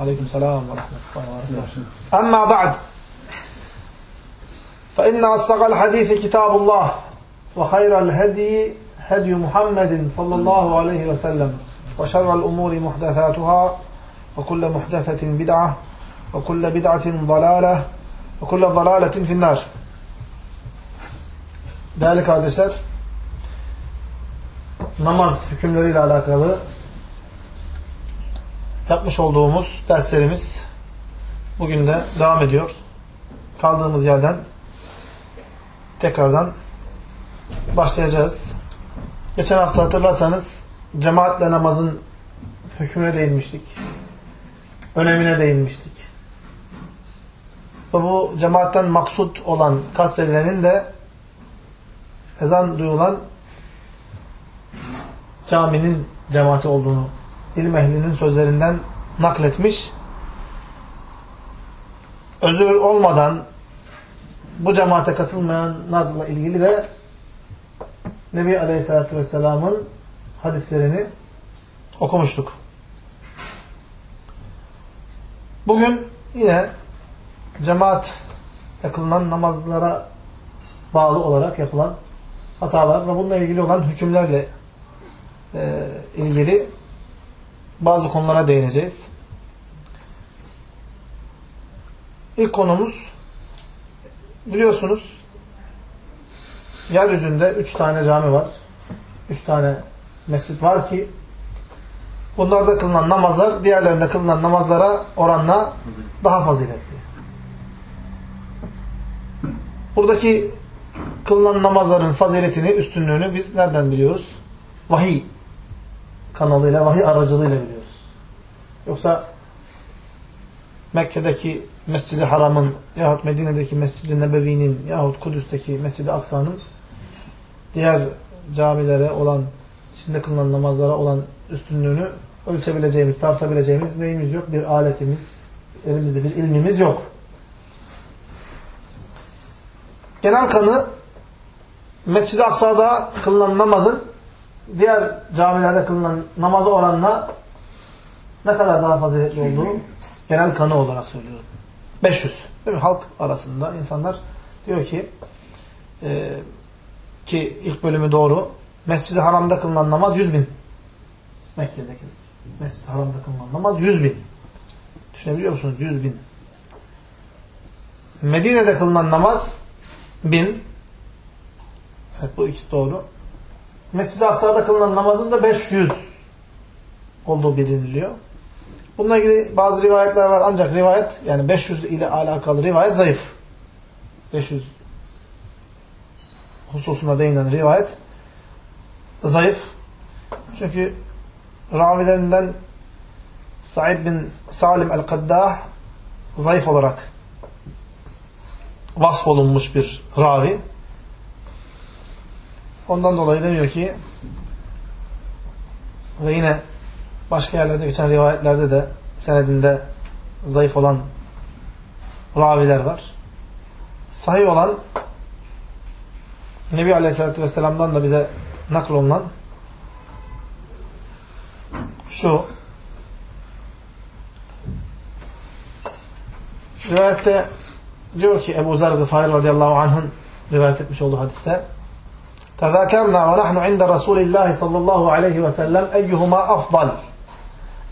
عليكم السلام ورحمة الله وبركاته أما بعد فإن أصدق الحديث كتاب الله وخير الهدي هدي محمد صلى الله عليه وسلم وشر الأمور محدثاتها وكل محدثة بدعة وكل بدعة ضلالة وكل ضلالة في النار Değerli kardeşler, namaz hükümleriyle alakalı yapmış olduğumuz derslerimiz bugün de devam ediyor. Kaldığımız yerden tekrardan başlayacağız. Geçen hafta hatırlarsanız cemaatle namazın hükmüne değinmiştik. Önemine değinmiştik. Ve bu cemaatten maksut olan kastedilenin de ezan duyulan caminin cemaati olduğunu ilim ehlinin sözlerinden nakletmiş. Özür olmadan bu cemaate katılmayanlarla ilgili de Nebi Aleyhisselatü Vesselam'ın hadislerini okumuştuk. Bugün yine cemaat kılınan namazlara bağlı olarak yapılan hatalar ve bununla ilgili olan hükümlerle e, ilgili bazı konulara değineceğiz. İlk konumuz biliyorsunuz yeryüzünde üç tane cami var. Üç tane mescit var ki bunlarda kılınan namazlar diğerlerinde kılınan namazlara oranla daha faziletli. Buradaki kılınan namazların faziletini, üstünlüğünü biz nereden biliyoruz? Vahiy kanalıyla, vahiy aracılığıyla biliyoruz. Yoksa Mekke'deki Mescid-i Haram'ın yahut Medine'deki Mescid-i Nebevi'nin yahut Kudüs'teki Mescid-i Aksa'nın diğer camilere olan, içinde kılınan namazlara olan üstünlüğünü ölçebileceğimiz, tartabileceğimiz neyimiz yok? Bir aletimiz, elimizde bir ilmimiz yok. Genel kanı Mescid-i Aksa'da kılınan namazın diğer camilerde kılınan namaza oranla ne kadar daha faziletli olduğu genel kanı olarak söylüyorum. 500. Değil mi? Halk arasında insanlar diyor ki e, ki ilk bölümü doğru Mescid-i Haram'da kılınan namaz 100 bin. Mekke'deki Mescid-i Haram'da kılınan namaz 100 bin. Düşünebiliyor musunuz? 100 bin. Medine'de kılınan namaz 1000. Evet bu ikisi doğru. Mescid-i Aksa'da kılınan namazın da 500 olduğu biliniliyor. Bununla ilgili bazı rivayetler var ancak rivayet yani 500 ile alakalı rivayet zayıf. 500 hususuna değinen rivayet zayıf. Çünkü ravilerinden Said bin Salim el-Kaddah zayıf olarak vasf olunmuş bir ravi. Ondan dolayı deniyor ki ve yine başka yerlerde geçen rivayetlerde de senedinde zayıf olan raviler var. Sahih olan Nebi Aleyhisselatü Vesselam'dan da bize naklolunan şu rivayette diyor ki Ebu Zer Gıfari radıyallahu anh'ın rivayet etmiş olduğu hadiste تذاكرنا ونحن عند رسول الله صلى الله عليه وسلم أيهما أفضل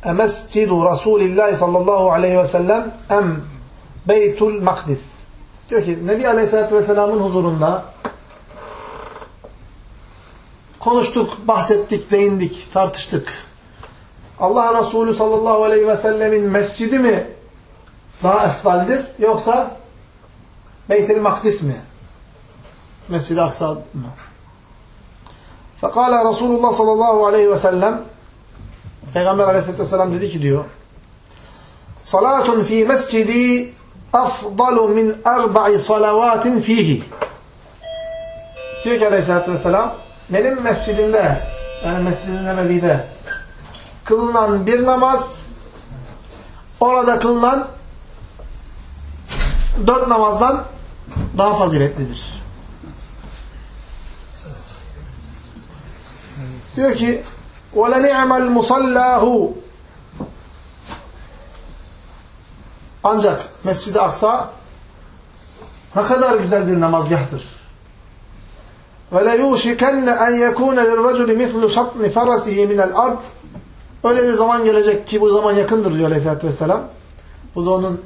أمسجد رسول الله صلى الله عليه وسلم أم بيت المقدس Diyor ki Nebi Aleyhisselatü Vesselam'ın huzurunda konuştuk, bahsettik, değindik, tartıştık. Allah Resulü sallallahu aleyhi ve sellemin mescidi mi daha eftaldir yoksa Beyt-i Makdis mi? Mescid-i Aksa mı? Fekala Resulullah sallallahu aleyhi ve sellem Peygamber aleyhisselatü vesselam dedi ki diyor Salatun fi mescidi afdalu min erba'i salavatin fihi Diyor ki aleyhisselatü vesselam benim mescidimde yani mescid-i Nebevi'de kılınan bir namaz orada kılınan dört namazdan daha faziletlidir. Diyor ki وَلَنِعْمَ الْمُصَلَّهُ Ancak Mescid-i Aksa ne kadar güzel bir namazgahtır. وَلَيُوشِكَنَّ اَنْ يَكُونَ لِلرَّجُلِ مِثْلُ شَطْنِ فَرَسِهِ مِنَ الْأَرْضِ Öyle bir zaman gelecek ki bu zaman yakındır diyor Aleyhisselatü Vesselam. Bu da onun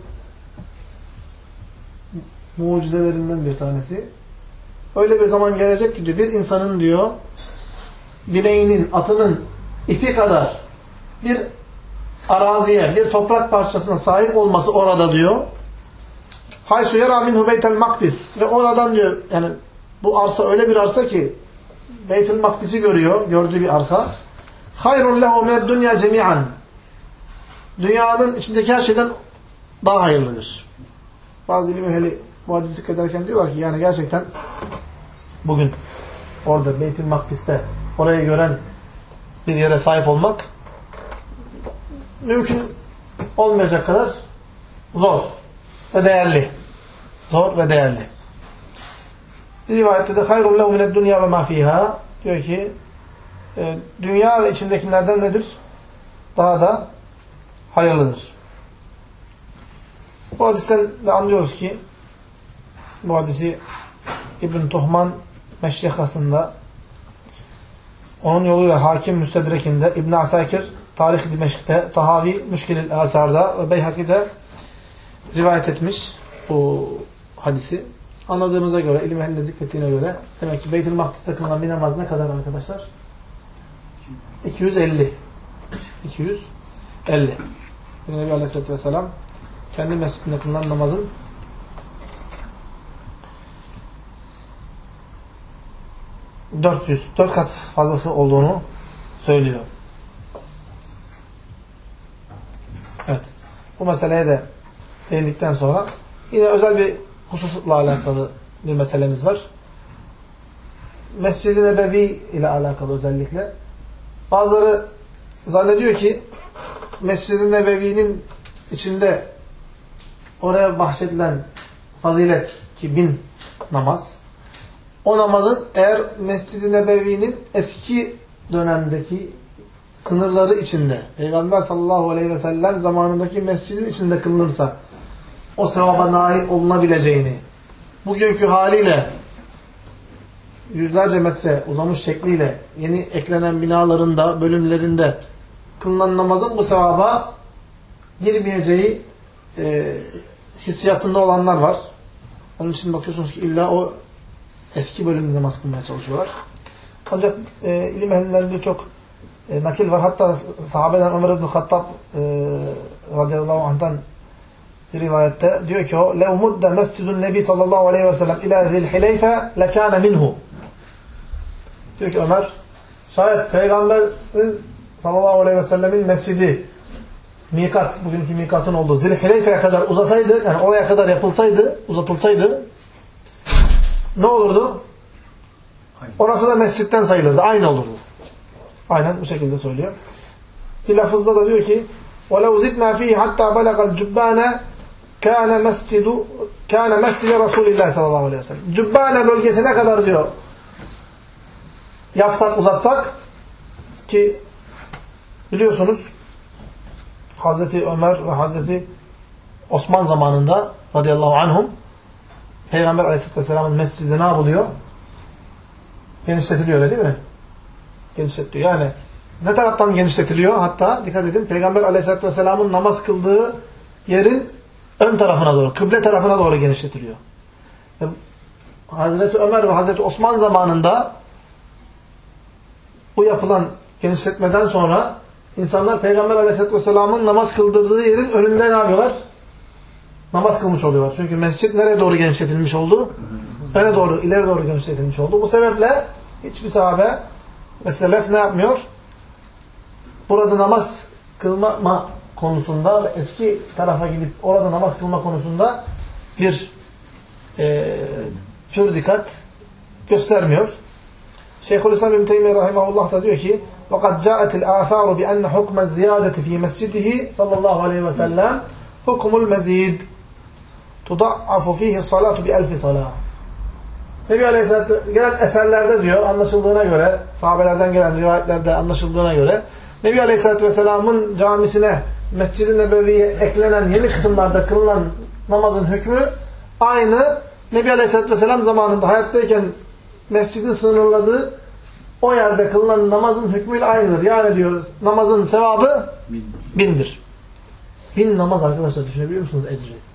mucizelerinden bir tanesi. Öyle bir zaman gelecek ki diyor, bir insanın diyor bileğinin, atının ipi kadar bir araziye, bir toprak parçasına sahip olması orada diyor. Haysu yara minhu beytel makdis. Ve oradan diyor, yani bu arsa öyle bir arsa ki Beytül Makdis'i görüyor, gördüğü bir arsa. Hayrun lehu mined dünya cemi'an. Dünyanın içindeki her şeyden daha hayırlıdır. Bazı ilim ehli bu hadisi zikrederken diyorlar ki yani gerçekten bugün orada Beytül Makdis'te orayı gören bir yere sahip olmak mümkün olmayacak kadar zor ve değerli. Zor ve değerli. Bir rivayette de hayrun lehu mined dünya ve ma fiha diyor ki e, dünya ve içindekilerden nedir? Daha da hayırlıdır. Bu hadisten de anlıyoruz ki bu hadisi İbn Tuhman Meşyakasında onun yoluyla Hakim Müstedrek'inde İbn Asakir Tarih-i Dimeşk'te Tahavi Müşkil-i Asar'da ve Beyhaki'de rivayet etmiş bu hadisi. Anladığımıza göre, ilim ehlinde zikrettiğine göre demek ki Beytül Makdis'te kılınan bir namaz ne kadar arkadaşlar? 250. 250. Nebi Aleyhisselatü Vesselam kendi mescidinde kılınan namazın dört yüz, dört kat fazlası olduğunu söylüyor. Evet. Bu meseleye de değindikten sonra yine özel bir hususla alakalı bir meselemiz var. Mescid-i Nebevi ile alakalı özellikle. Bazıları zannediyor ki Mescid-i Nebevi'nin içinde oraya bahşedilen fazilet ki bin namaz o namazın eğer Mescid-i Nebevi'nin eski dönemdeki sınırları içinde Peygamber sallallahu aleyhi ve sellem zamanındaki mescidin içinde kılınırsa o sevaba nail olunabileceğini bugünkü haliyle yüzlerce metre uzamış şekliyle yeni eklenen binalarında, bölümlerinde kılınan namazın bu sevaba girmeyeceği e, hissiyatında olanlar var. Onun için bakıyorsunuz ki illa o eski bölümde namaz kılmaya çalışıyorlar. Ancak e, ilim ehlinden birçok e, nakil var. Hatta sahabeden Ömer ibn Hattab e, radıyallahu anh'tan bir rivayette diyor ki o لَوْ مُدَّ مَسْجِدُ النَّبِي sallallahu aleyhi ve sellem اِلَى ذِي الْحِلَيْفَ لَكَانَ مِنْهُ Diyor ki Ömer şayet Peygamberin sallallahu aleyhi ve sellemin mescidi mikat, bugünkü mikatın olduğu Zilhileyfe'ye kadar uzasaydı, yani oraya kadar yapılsaydı, uzatılsaydı ne olurdu? Orası da mescitten sayılırdı. Aynı olurdu. Aynen bu şekilde söylüyor. Bir lafızda da diyor ki وَلَوْ زِدْنَا ف۪يهِ حَتَّى بَلَغَ الْجُبَّانَ كَانَ مَسْجِدُ كَانَ مَسْجِدَ رَسُولِ اللّٰهِ sallallahu aleyhi ve sellem. Cübbane bölgesine kadar diyor yapsak uzatsak ki biliyorsunuz Hazreti Ömer ve Hazreti Osman zamanında radıyallahu anhum Peygamber aleyhisselatü vesselamın mescidi ne yapılıyor? Genişletiliyor öyle değil mi? Genişletiliyor. Yani ne taraftan genişletiliyor? Hatta dikkat edin Peygamber aleyhisselatü vesselamın namaz kıldığı yerin ön tarafına doğru, kıble tarafına doğru genişletiliyor. Hazreti Ömer ve Hazreti Osman zamanında bu yapılan genişletmeden sonra insanlar Peygamber Aleyhisselatü vesselamın namaz kıldırdığı yerin önünde ne yapıyorlar? Namaz kılmış oluyorlar. Çünkü mescit nereye doğru genişletilmiş oldu? Öne doğru, ileri doğru genişletilmiş oldu. Bu sebeple hiçbir sahabe ve selef ne yapmıyor? Burada namaz kılma konusunda ve eski tarafa gidip orada namaz kılma konusunda bir e, pür dikkat göstermiyor. Şeyhülislam İbn Teymiye rahimahullah da diyor ki وَقَدْ جَاءَتِ الْآثَارُ بِأَنَّ حُكْمَ الزِّيَادَةِ ف۪ي مَسْجِدِهِ sallallahu aleyhi ve sellem hukmul mezid tuda'afu fihi salatu bi elfi salah. Nebi Aleyhisselatü gelen eserlerde diyor anlaşıldığına göre sahabelerden gelen rivayetlerde anlaşıldığına göre Nebi Aleyhisselatü Vesselam'ın camisine Mescid-i Nebevi'ye eklenen yeni kısımlarda kılınan namazın hükmü aynı Nebi Aleyhisselatü Vesselam zamanında hayattayken mescidin sınırladığı o yerde kılınan namazın hükmüyle aynıdır. Yani diyor namazın sevabı bindir. Bin namaz arkadaşlar düşünebiliyor musunuz ecri?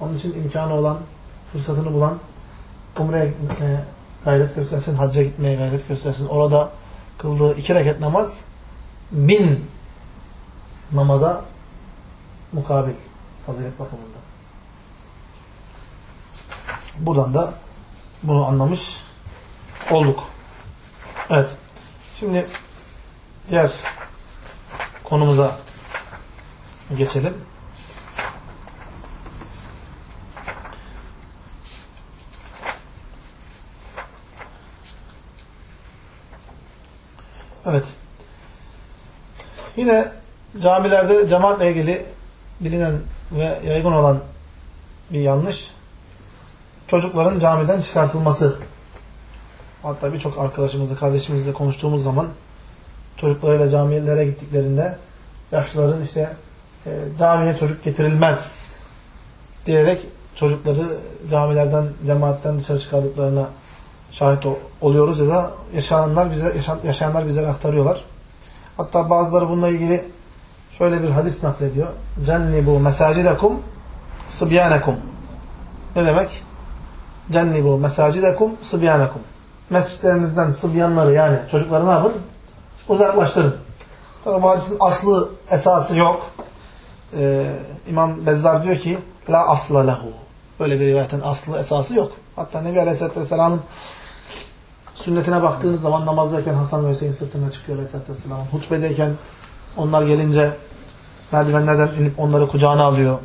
Onun için imkanı olan, fırsatını bulan Umre'ye gitmeye gayret göstersin, hacca gitmeye gayret göstersin. Orada kıldığı iki reket namaz bin namaza mukabil fazilet bakımında. Buradan da bunu anlamış olduk. Evet. Şimdi diğer konumuza geçelim. Evet. Yine camilerde cemaatle ilgili bilinen ve yaygın olan bir yanlış çocukların camiden çıkartılması. Hatta birçok arkadaşımızla, kardeşimizle konuştuğumuz zaman çocuklarıyla camilere gittiklerinde yaşlıların işte e, camiye çocuk getirilmez diyerek çocukları camilerden, cemaatten dışarı çıkardıklarına şahit oluyoruz ya da yaşayanlar bize yaşayan, yaşayanlar bize aktarıyorlar. Hatta bazıları bununla ilgili şöyle bir hadis naklediyor. Cennibu mesacidekum sıbyanekum. Ne demek? Cennibu mesacidekum sıbyanekum. Mescitlerinizden sıbyanları yani çocukları ne yapın? Uzaklaştırın. Tabi bu hadisin aslı, esası yok. Ee, İmam Bezzar diyor ki La asla lehu. Böyle bir rivayetin aslı, esası yok. Hatta Nebi Aleyhisselatü Vesselam'ın sünnetine baktığınız zaman namazdayken Hasan ve Hüseyin sırtına çıkıyor Aleyhisselatü Vesselam. Hutbedeyken onlar gelince merdivenlerden inip onları kucağına alıyor.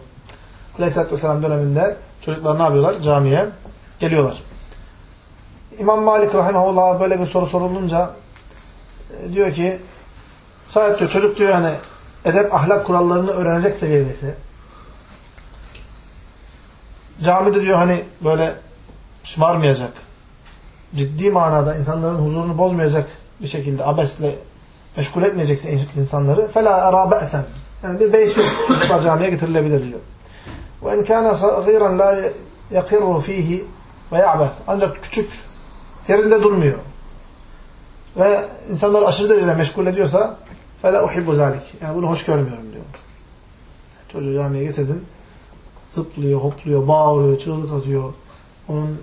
Aleyhisselatü Vesselam döneminde çocuklar ne yapıyorlar? Camiye geliyorlar. İmam Malik Rahimahullah böyle bir soru sorulunca e, diyor ki şayet diyor çocuk diyor hani edep ahlak kurallarını öğrenecek seviyedeyse camide diyor hani böyle şımarmayacak ciddi manada insanların huzurunu bozmayacak bir şekilde abesle meşgul etmeyecekse insanları فَلَا اَرَى بَأْسًا Yani bir beys yok. Çocuklar camiye getirilebilir diyor. وَاِنْ كَانَ صَغِيرًا لَا يَقِرُّ ف۪يهِ وَيَعْبَث Ancak küçük yerinde durmuyor. Ve insanları aşırı derecede meşgul ediyorsa فَلَا اُحِبُّ ذَٰلِكِ Yani bunu hoş görmüyorum diyor. Çocuğu camiye getirdin. Zıplıyor, hopluyor, bağırıyor, çığlık atıyor. Onun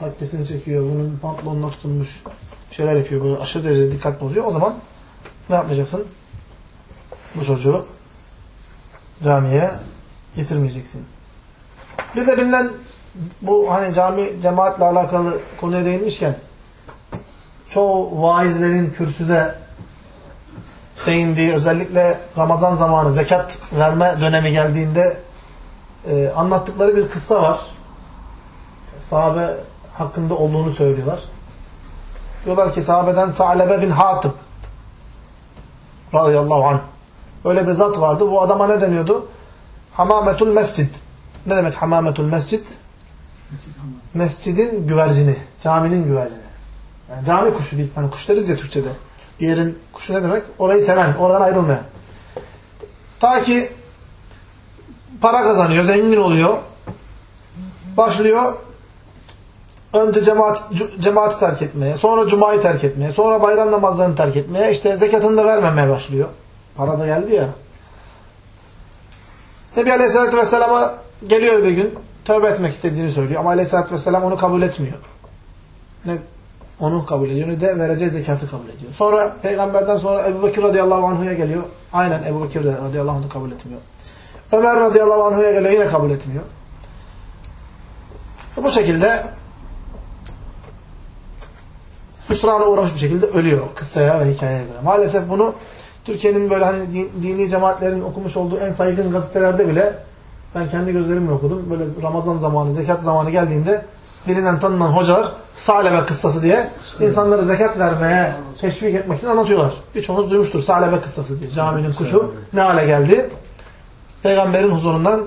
takkesini çekiyor, bunun pantolonuna tutunmuş şeyler yapıyor, böyle aşırı derecede dikkat bozuyor. O zaman ne yapmayacaksın? Bu çocuğu camiye getirmeyeceksin. Bir de bilinen bu hani cami cemaatle alakalı konuya değinmişken çoğu vaizlerin kürsüde değindiği özellikle Ramazan zamanı zekat verme dönemi geldiğinde e, anlattıkları bir kıssa var. Sahabe hakkında olduğunu söylüyorlar. Diyorlar ki sahabeden Sa'lebe bin Hatib radıyallahu anh öyle bir zat vardı. Bu adama ne deniyordu? Hamametul mescid. Ne demek hamametul mescid? Mescidin güvercini. Caminin güvercini. Yani cami kuşu biz hani kuş deriz ya Türkçe'de. Bir yerin kuşu ne demek? Orayı seven, oradan ayrılmayan. Ta ki para kazanıyor, zengin oluyor. Başlıyor önce cemaat, cemaati terk etmeye, sonra cumayı terk etmeye, sonra bayram namazlarını terk etmeye, işte zekatını da vermemeye başlıyor. Para da geldi ya. Nebi Aleyhisselatü Vesselam'a geliyor bir gün, tövbe etmek istediğini söylüyor ama Aleyhisselatü Vesselam onu kabul etmiyor. Ne? onu kabul ediyor ne de vereceği zekatı kabul ediyor. Sonra peygamberden sonra Ebu Bekir radıyallahu anhu'ya geliyor. Aynen Ebu Bekir de radıyallahu anh'ı kabul etmiyor. Ömer radıyallahu anhu'ya geliyor yine kabul etmiyor. Bu şekilde hüsrana uğramış bir şekilde ölüyor kıssaya ve hikayeye göre. Maalesef bunu Türkiye'nin böyle hani dini cemaatlerin okumuş olduğu en saygın gazetelerde bile ben kendi gözlerimle okudum. Böyle Ramazan zamanı, zekat zamanı geldiğinde bilinen tanınan hocalar Salebe kıssası diye insanları zekat vermeye teşvik etmek için anlatıyorlar. Birçoğunuz duymuştur Salebe kıssası diye. Caminin kuşu ne hale geldi? Peygamberin huzurundan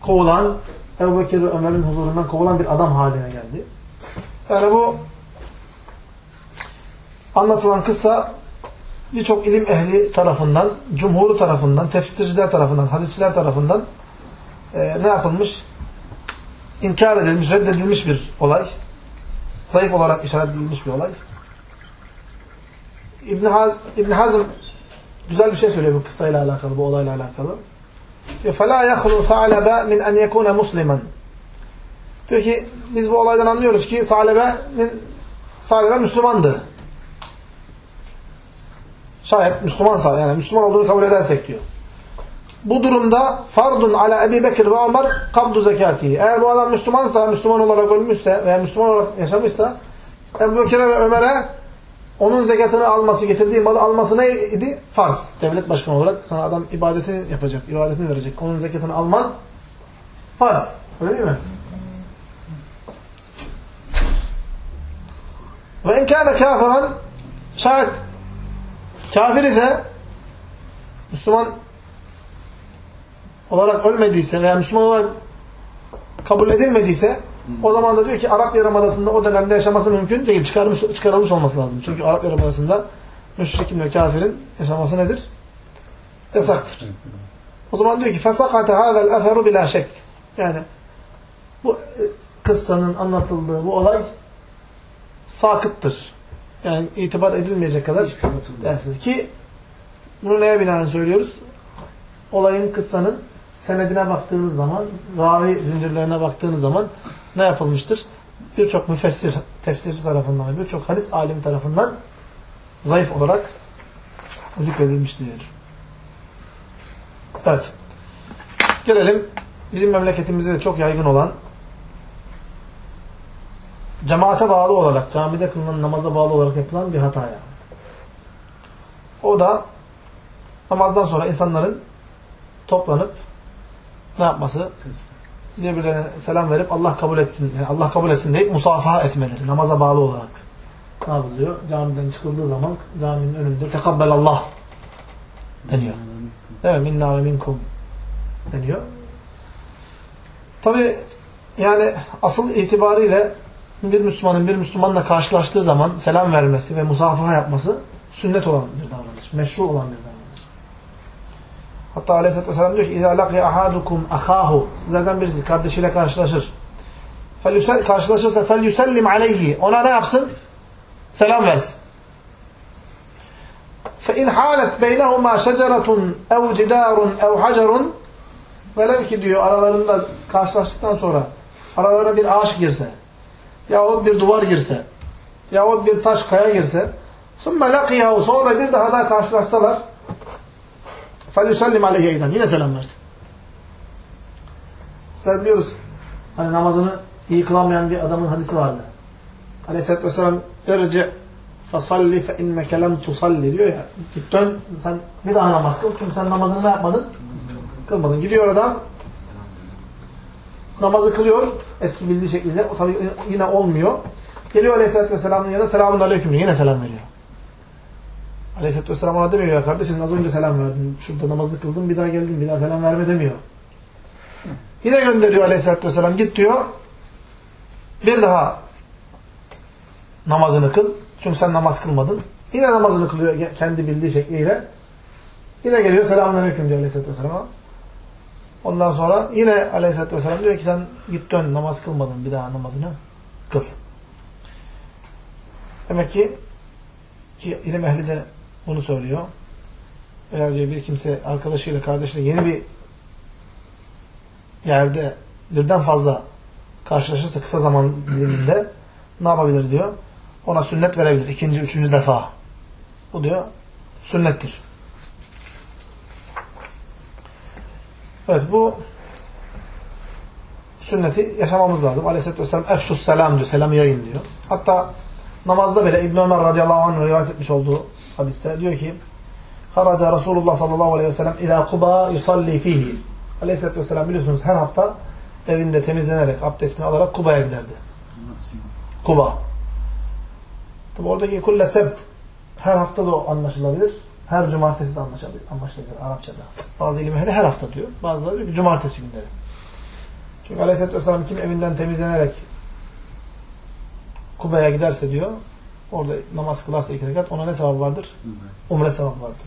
kovulan, Ebu Bekir ve Ömer'in huzurundan kovulan bir adam haline geldi. Yani bu anlatılan kıssa birçok ilim ehli tarafından, cumhuru tarafından, tefsirciler tarafından, hadisçiler tarafından e, ne yapılmış? İnkar edilmiş, reddedilmiş bir olay. Zayıf olarak işaret edilmiş bir olay. İbn, Haz İbn Hazm güzel bir şey söylüyor bu kıssayla alakalı, bu olayla alakalı. Diyor, فَلَا يَخْلُ ثَعْلَبَ مِنْ اَنْ يَكُونَ مُسْلِمًا Diyor ki, biz bu olaydan anlıyoruz ki Salebe'nin Salebe Müslümandı. Şayet Müslümansa, yani Müslüman olduğunu kabul edersek diyor. Bu durumda fardun ala Ebi Bekir ve Ömer kabdu zekati. Eğer bu adam Müslümansa, Müslüman olarak ölmüşse veya Müslüman olarak yaşamışsa Ebu Bekir'e ve Ömer'e onun zekatını alması, getirdiği malı alması neydi? Farz. Devlet başkanı olarak sana adam ibadetini yapacak, ibadetini verecek. Onun zekatını alman farz. Öyle değil mi? Ve in kâne kâfiran şayet kafir ise Müslüman olarak ölmediyse veya Müslüman olarak kabul edilmediyse o zaman da diyor ki Arap Yarımadası'nda o dönemde yaşaması mümkün değil. Çıkarmış, çıkarılmış olması lazım. Çünkü Arap Yarımadası'nda müşrikin ve kafirin yaşaması nedir? Yasaktır. O zaman diyor ki فَسَقَتَ هَذَا الْاَثَرُ بِلَا şek. Yani bu kıssanın anlatıldığı bu olay sakıttır. Yani itibar edilmeyecek kadar dersiz. Ki bunu neye binaen söylüyoruz? Olayın kıssanın senedine baktığınız zaman, ravi zincirlerine baktığınız zaman ne yapılmıştır? Birçok müfessir, tefsirci tarafından, birçok hadis alim tarafından zayıf olarak zikredilmiştir. Evet. Gelelim bizim memleketimizde de çok yaygın olan cemaate bağlı olarak, camide kılınan namaza bağlı olarak yapılan bir hataya. O da namazdan sonra insanların toplanıp ne yapması? Birbirlerine selam verip Allah kabul etsin, yani Allah kabul etsin deyip musafaha etmeleri, namaza bağlı olarak. Ne yapılıyor? Camiden çıkıldığı zaman caminin önünde tekabbelallah deniyor. Değil mi? Minna ve minkum deniyor. Tabi yani asıl itibariyle bir Müslümanın bir Müslümanla karşılaştığı zaman selam vermesi ve musafaha yapması sünnet olan bir davranış. Meşru olan bir davranış. Hatta Aleyhisselatü Vesselam diyor ki اِذَا لَقِيَ أَحَادُكُمْ أَخَاهُ Sizlerden birisi kardeşiyle karşılaşır. Karşılaşırsa فَلْيُسَلِّمْ عَلَيْهِ Ona ne yapsın? Selam versin. فَاِنْ حَالَتْ بَيْنَهُمَا شَجَرَةٌ اَوْ جِدَارٌ اَوْ حَجَرٌ Velev ki diyor aralarında karşılaştıktan sonra aralarına bir ağaç girse yahut bir duvar girse yahut bir taş kaya girse ثُمَّ لَقِيَهُ Sonra bir daha daha karşılaşsalar فَلْيُسَلِّمْ عَلَيْهِ اَيْدًا Yine selam versin. Sizler biliyoruz hani namazını iyi kılamayan bir adamın hadisi vardı. Aleyhisselatü Vesselam derece فَصَلِّ فَاِنَّكَ لَمْ تُصَلِّ diyor ya. Git dön sen bir daha namaz kıl. Çünkü sen namazını ne yapmadın? Kılmadın. Gidiyor adam namazı kılıyor eski bildiği şekilde. O tabi yine olmuyor. Geliyor Aleyhisselatü Vesselam'ın yanına selamun aleyküm diyor. Yine selam veriyor. Aleyhisselatü Vesselam ona demiyor ya kardeşim az önce selam verdin. Şurada namazını kıldın bir daha geldin bir daha selam verme demiyor. Yine gönderiyor Aleyhisselatü Vesselam git diyor. Bir daha namazını kıl. Çünkü sen namaz kılmadın. Yine namazını kılıyor kendi bildiği şekliyle. Yine geliyor selamun aleyküm diyor Aleyhisselatü Vesselam. Ondan sonra yine Aleyhisselatü Vesselam diyor ki sen git dön namaz kılmadın bir daha namazını kıl. Demek ki ki ilim ehli de bunu söylüyor. Eğer diyor bir kimse arkadaşıyla kardeşiyle yeni bir yerde birden fazla karşılaşırsa kısa zaman diliminde ne yapabilir diyor. ona sünnet verebilir. ikinci, üçüncü defa. Bu diyor sünnettir. Evet bu sünneti yaşamamız lazım. Aleyhisselatü Vesselam efşus selam diyor. Selam yayın diyor. Hatta namazda bile İbn Ömer radıyallahu anh rivayet etmiş olduğu hadiste diyor ki Haraca Resulullah sallallahu aleyhi ve sellem ila Kuba yusalli fihi. Aleyhisselatü Vesselam biliyorsunuz her hafta evinde temizlenerek, abdestini alarak Kuba'ya giderdi. Kuba. Tabi oradaki kulle sebt her hafta da anlaşılabilir. Her cumartesi de anlaşılabilir, Arapçada. Bazı ilim ehli her hafta diyor. Bazıları diyor ki cumartesi günleri. Çünkü Aleyhisselatü Vesselam kim evinden temizlenerek Kuba'ya giderse diyor, orada namaz kılarsa iki rekat, ona ne sevabı vardır? Umre sevabı vardır.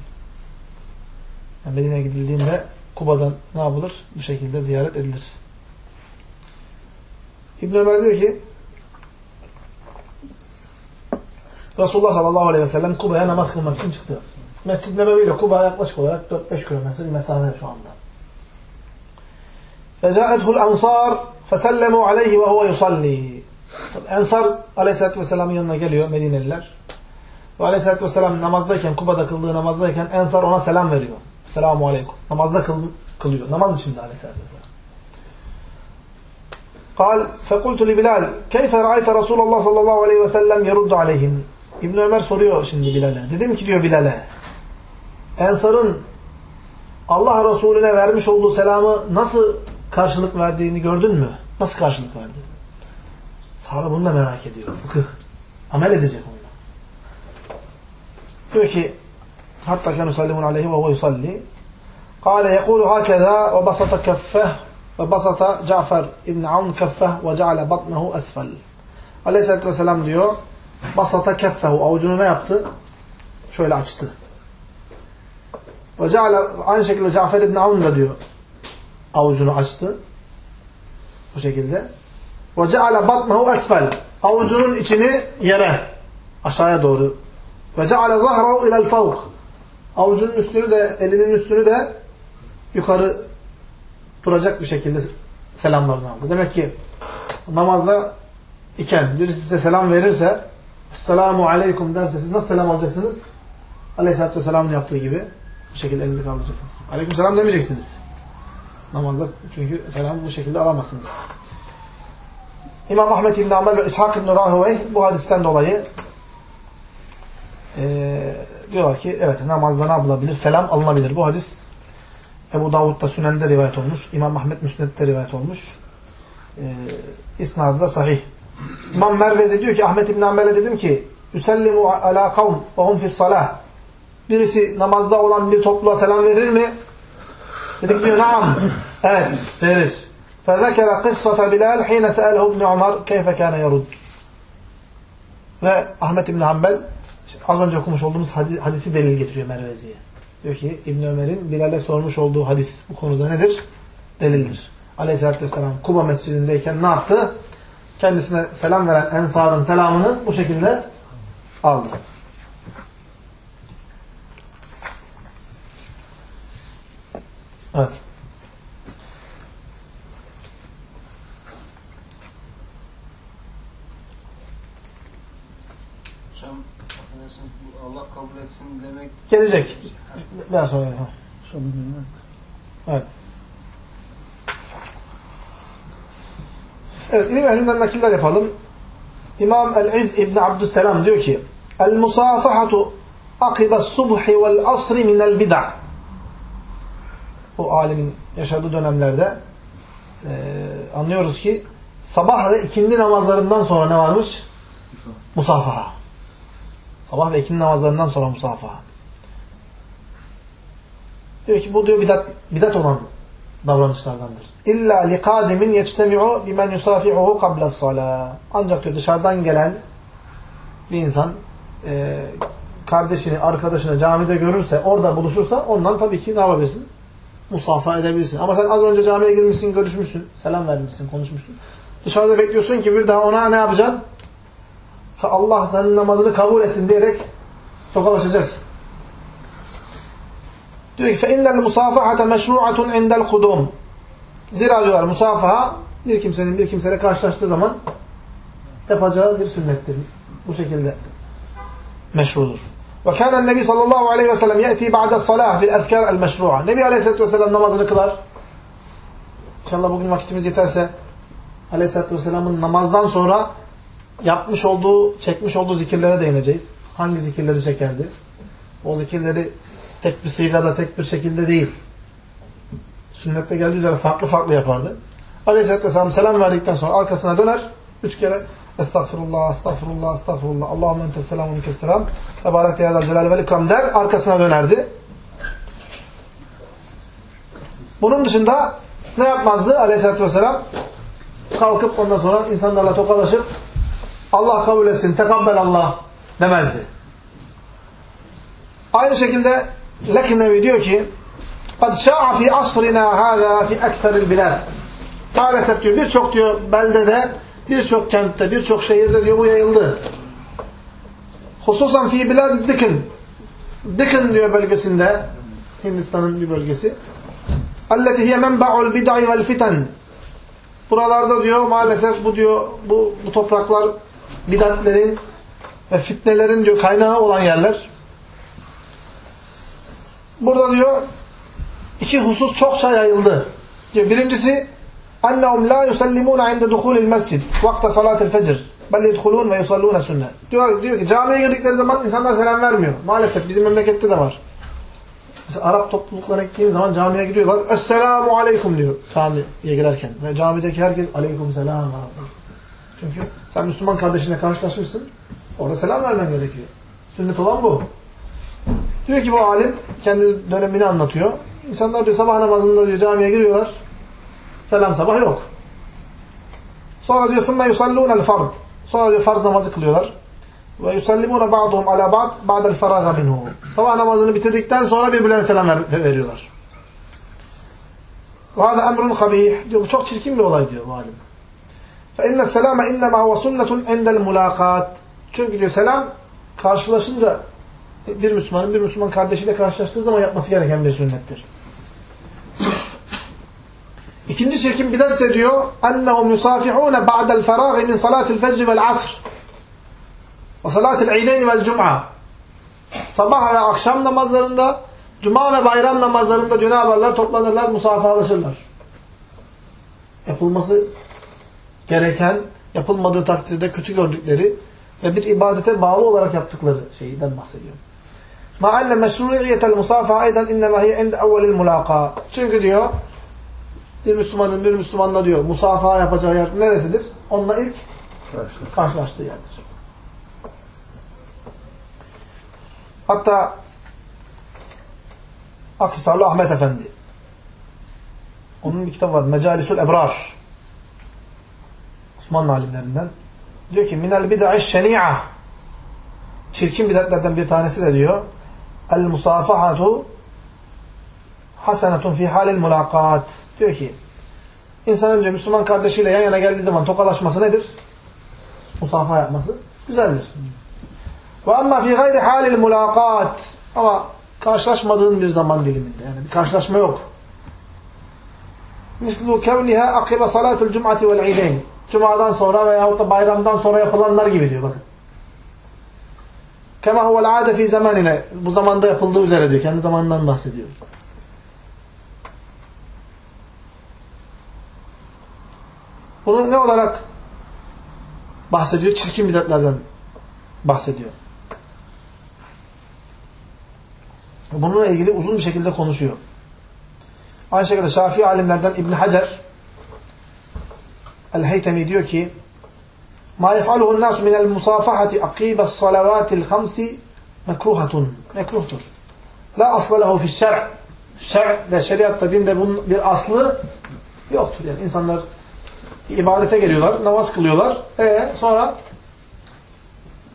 Yani Medine'ye gidildiğinde Kuba'dan ne yapılır? Bu şekilde ziyaret edilir. İbn Ömer diyor ki Resulullah sallallahu aleyhi ve sellem Kuba'ya namaz kılmak için çıktı. Mescid-i Nebevi ile Kuba yaklaşık olarak 4-5 kilometre bir mesafe şu anda. فَجَاءَتْهُ الْاَنْصَارِ فَسَلَّمُوا عَلَيْهِ وَهُوَ يُصَلِّي Ensar aleyhissalatü vesselamın yanına geliyor Medineliler. Ve aleyhissalatü vesselam namazdayken, Kuba'da kıldığı namazdayken Ensar ona selam veriyor. Selamu aleyküm. Namazda kıl, kılıyor. Namaz içinde aleyhissalatü vesselam. قال فقلت لبلال كيف رأيت رسول الله صلى الله عليه وسلم يرد عليهم İbn Ömer soruyor şimdi Bilal'e. Dedim ki diyor Bilal'e Ensar'ın Allah Resulüne vermiş olduğu selamı nasıl karşılık verdiğini gördün mü? Nasıl karşılık verdi? Sahabe bunu da merak ediyor. Fıkıh. Amel edecek onunla. Diyor ki hatta kenu sallimun aleyhi ve huve yusalli kâle yekulu hakeza ve basata keffeh ve basata Cafer İbn-i Avn keffeh ve ceale batnehu esfel. Aleyhisselatü Vesselam diyor basata keffehu avucunu ne yaptı? Şöyle açtı. Ve ceale aynı şekilde Cafer ibn Avn da diyor avucunu açtı. Bu şekilde. Ve ceale batnehu esfel. Avucunun içini yere aşağıya doğru. Ve ceale zahrahu ilel fevk. Avucunun üstünü de elinin üstünü de yukarı duracak bir şekilde selamlarını aldı. Demek ki namazda iken birisi size selam verirse Esselamu aleyküm derse siz nasıl selam alacaksınız? Aleyhisselatü Vesselam'ın yaptığı gibi şekilde elinizi kaldıracaksınız. Aleyküm selam demeyeceksiniz. Namazda çünkü selam bu şekilde alamazsınız. İmam Ahmet İbn Amel ve İshak İbn Rahuvey bu hadisten dolayı e, diyorlar ki evet namazda ne yapılabilir? Selam alınabilir. Bu hadis Ebu Davud'da Sünen'de rivayet olmuş. İmam Ahmet Müsned'de rivayet olmuş. E, İsnadı da sahih. İmam Mervezi diyor ki Ahmet İbn Hanbel'e dedim ki Üsellimu ala kavm ve hum fis Birisi namazda olan bir topluluğa selam verir mi? Dedik diyor naam. Evet verir. فَذَكَرَ قِصَّةَ بِلَالْ حِينَ سَأَلَهُ ابْنِ عُمَرْ كَيْفَ كَانَ يَرُدْ Ve Ahmet İbn Hanbel az önce okumuş olduğumuz hadisi delil getiriyor Mervezi'ye. Diyor ki İbn Ömer'in Bilal'e sormuş olduğu hadis bu konuda nedir? Delildir. Aleyhisselatü Vesselam Kuba mescidindeyken ne yaptı? kendisine selam veren ensarın selamını bu şekilde aldı. Evet. Allah kabul etsin demek Gelecek. Daha sonra. Evet. Evet, ilim ehlinden nakiller yapalım. İmam El-İz İbni Abdüsselam diyor ki El-musafahatu akibe subhi vel asri minel bid'a Bu alimin yaşadığı dönemlerde e, anlıyoruz ki sabah ve ikindi namazlarından sonra ne varmış? Musafaha. Sabah ve ikindi namazlarından sonra musafaha. Diyor ki bu diyor bidat, bidat olan davranışlardandır. İlla liqadimin yectemi'u bimen yusafihuhu qabla salah. Ancak diyor dışarıdan gelen bir insan e, kardeşini, arkadaşını camide görürse, orada buluşursa ondan tabii ki ne yapabilirsin? Musafa edebilirsin. Ama sen az önce camiye girmişsin, görüşmüşsün, selam vermişsin, konuşmuşsun. Dışarıda bekliyorsun ki bir daha ona ne yapacaksın? Allah senin namazını kabul etsin diyerek tokalaşacaksın. Diyor ki فَاِنَّ الْمُسَافَحَةَ مَشْرُعَةٌ عِنْدَ الْقُدُومِ Zira diyorlar musafaha bir kimsenin bir kimseyle karşılaştığı zaman yapacağı bir sünnettir. Bu şekilde meşrudur. Kânen nebi sallallahu aleyhi ve sellem salah bil ezkar el meşru'a. Nebi aleyhisselatü vesselam namazını kılar. İnşallah bugün vakitimiz yeterse aleyhisselatü vesselamın namazdan sonra yapmış olduğu, çekmiş olduğu zikirlere değineceğiz. Hangi zikirleri çekerdi? O zikirleri tek bir sigada, tek bir şekilde değil. Sünnette geldiği üzere farklı farklı yapardı. Aleyhisselatü Vesselam selam verdikten sonra arkasına döner. Üç kere Estağfirullah, estağfirullah, estağfirullah. Allahümme entes selamu minkes selam. Tebarek ya celal vel ikram der. Arkasına dönerdi. Bunun dışında ne yapmazdı Aleyhisselatü Vesselam? Kalkıp ondan sonra insanlarla tokalaşıp Allah kabul etsin, tekabbel Allah demezdi. Aynı şekilde Leknevi diyor ki قَدْ شَاءَ فِي عَصْرِنَا هَذَا فِي اَكْثَرِ الْبِلَادِ Maalesef diyor birçok diyor beldede, birçok kentte, birçok şehirde diyor bu yayıldı. Hususan fi bilad Dikin. Dikin diyor bölgesinde, Hindistan'ın bir bölgesi. اَلَّتِ هِيَ مَنْبَعُ الْبِدْعِ وَالْفِتَنِ Buralarda diyor maalesef bu diyor bu, bu topraklar bidatlerin ve fitnelerin diyor kaynağı olan yerler. Burada diyor iki husus çokça yayıldı. Diyor, birincisi annehum la yusallimuna inde duhulil mescid vakte salatil fecr bel yedhulun ve yusalluna sünnet. Diyor, diyor ki camiye girdikleri zaman insanlar selam vermiyor. Maalesef bizim memlekette de var. Mesela Arap topluluklarına gittiğin zaman camiye gidiyorlar. Esselamu aleyküm diyor camiye girerken. Ve camideki herkes aleyküm selam. Çünkü sen Müslüman kardeşine karşılaşmışsın. Orada selam vermen gerekiyor. Sünnet olan bu. Diyor ki bu alim kendi dönemini anlatıyor. İnsanlar diyor sabah namazında diyor camiye giriyorlar. Selam sabah yok. Sonra diyor ثُمَّ يُسَلُّونَ الْفَرْض Sonra diyor farz namazı kılıyorlar. Ve yusallimuna ba'duhum ala ba'd ba'del faraga minhu. Sabah namazını bitirdikten sonra birbirlerine selam ver, veriyorlar. Ve hada emrun kabih. Diyor bu çok çirkin bir olay diyor bu alim. Fe inne selame innema huve sunnetun indel mulakat. Çünkü diyor selam karşılaşınca bir Müslümanın bir Müslüman kardeşiyle karşılaştığı zaman yapması gereken bir sünnettir. İkinci çirkin bidat ise diyor ennehum yusafihune ba'del ferâgi min salatil fecri vel asr ve salatil ideyni vel cum'a sabah ve akşam namazlarında cuma ve bayram namazlarında diyor ne yaparlar? Toplanırlar, musafahalaşırlar. Yapılması gereken, yapılmadığı takdirde kötü gördükleri ve bir ibadete bağlı olarak yaptıkları şeyden bahsediyor. مع أن مشروعية المصافحة أيضا إنما هي عند أول الملاقاة. Çünkü diyor bir Müslümanın bir Müslümanla diyor musafaha yapacağı yer neresidir? Onunla ilk karşılaştığı yerdir. Hatta Akhisarlı Ahmet Efendi onun bir kitabı var. Mecalisül Ebrar Osmanlı alimlerinden. Diyor ki minel bid'i şeni'a çirkin bidatlerden bir tanesi de diyor el musafahatu hasenetun fi halil mulakat diyor ki insanın diyor Müslüman kardeşiyle yan yana geldiği zaman tokalaşması nedir? Musafaha yapması güzeldir. Ve amma fi gayri halil mulakat ama karşılaşmadığın bir zaman diliminde yani bir karşılaşma yok. Mislu kevniha akibe salatul cum'ati vel ideyn. Cuma'dan sonra veyahut da bayramdan sonra yapılanlar gibi diyor bakın. Kema huvel ade fi zamanine. Bu zamanda yapıldığı üzere diyor. Kendi zamanından bahsediyor. Bunu ne olarak bahsediyor? Çirkin bidatlerden bahsediyor. Bununla ilgili uzun bir şekilde konuşuyor. Aynı şekilde Şafii alimlerden İbn Hacer El-Heytemi diyor ki Ma yef'aluhu an-nasu min el-musafahati aqiba as-salawatil khamsi mekruhatun. Mekruhtur. La asla lehu fi şer' şer'de, şeriatta, dinde bunun bir aslı yoktur. Yani insanlar ibadete geliyorlar, namaz kılıyorlar. E sonra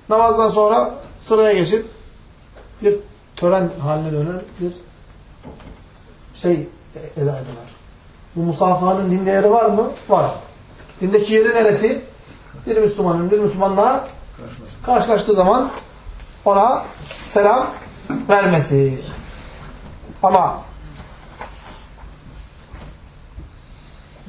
namazdan sonra sıraya geçip bir tören haline dönen bir şey eda ediyorlar. Bu musafahanın dinde yeri var mı? Var. Dindeki yeri neresi? Bir Müslümanın bir Müslümanla karşılaştığı zaman ona selam vermesi. Ama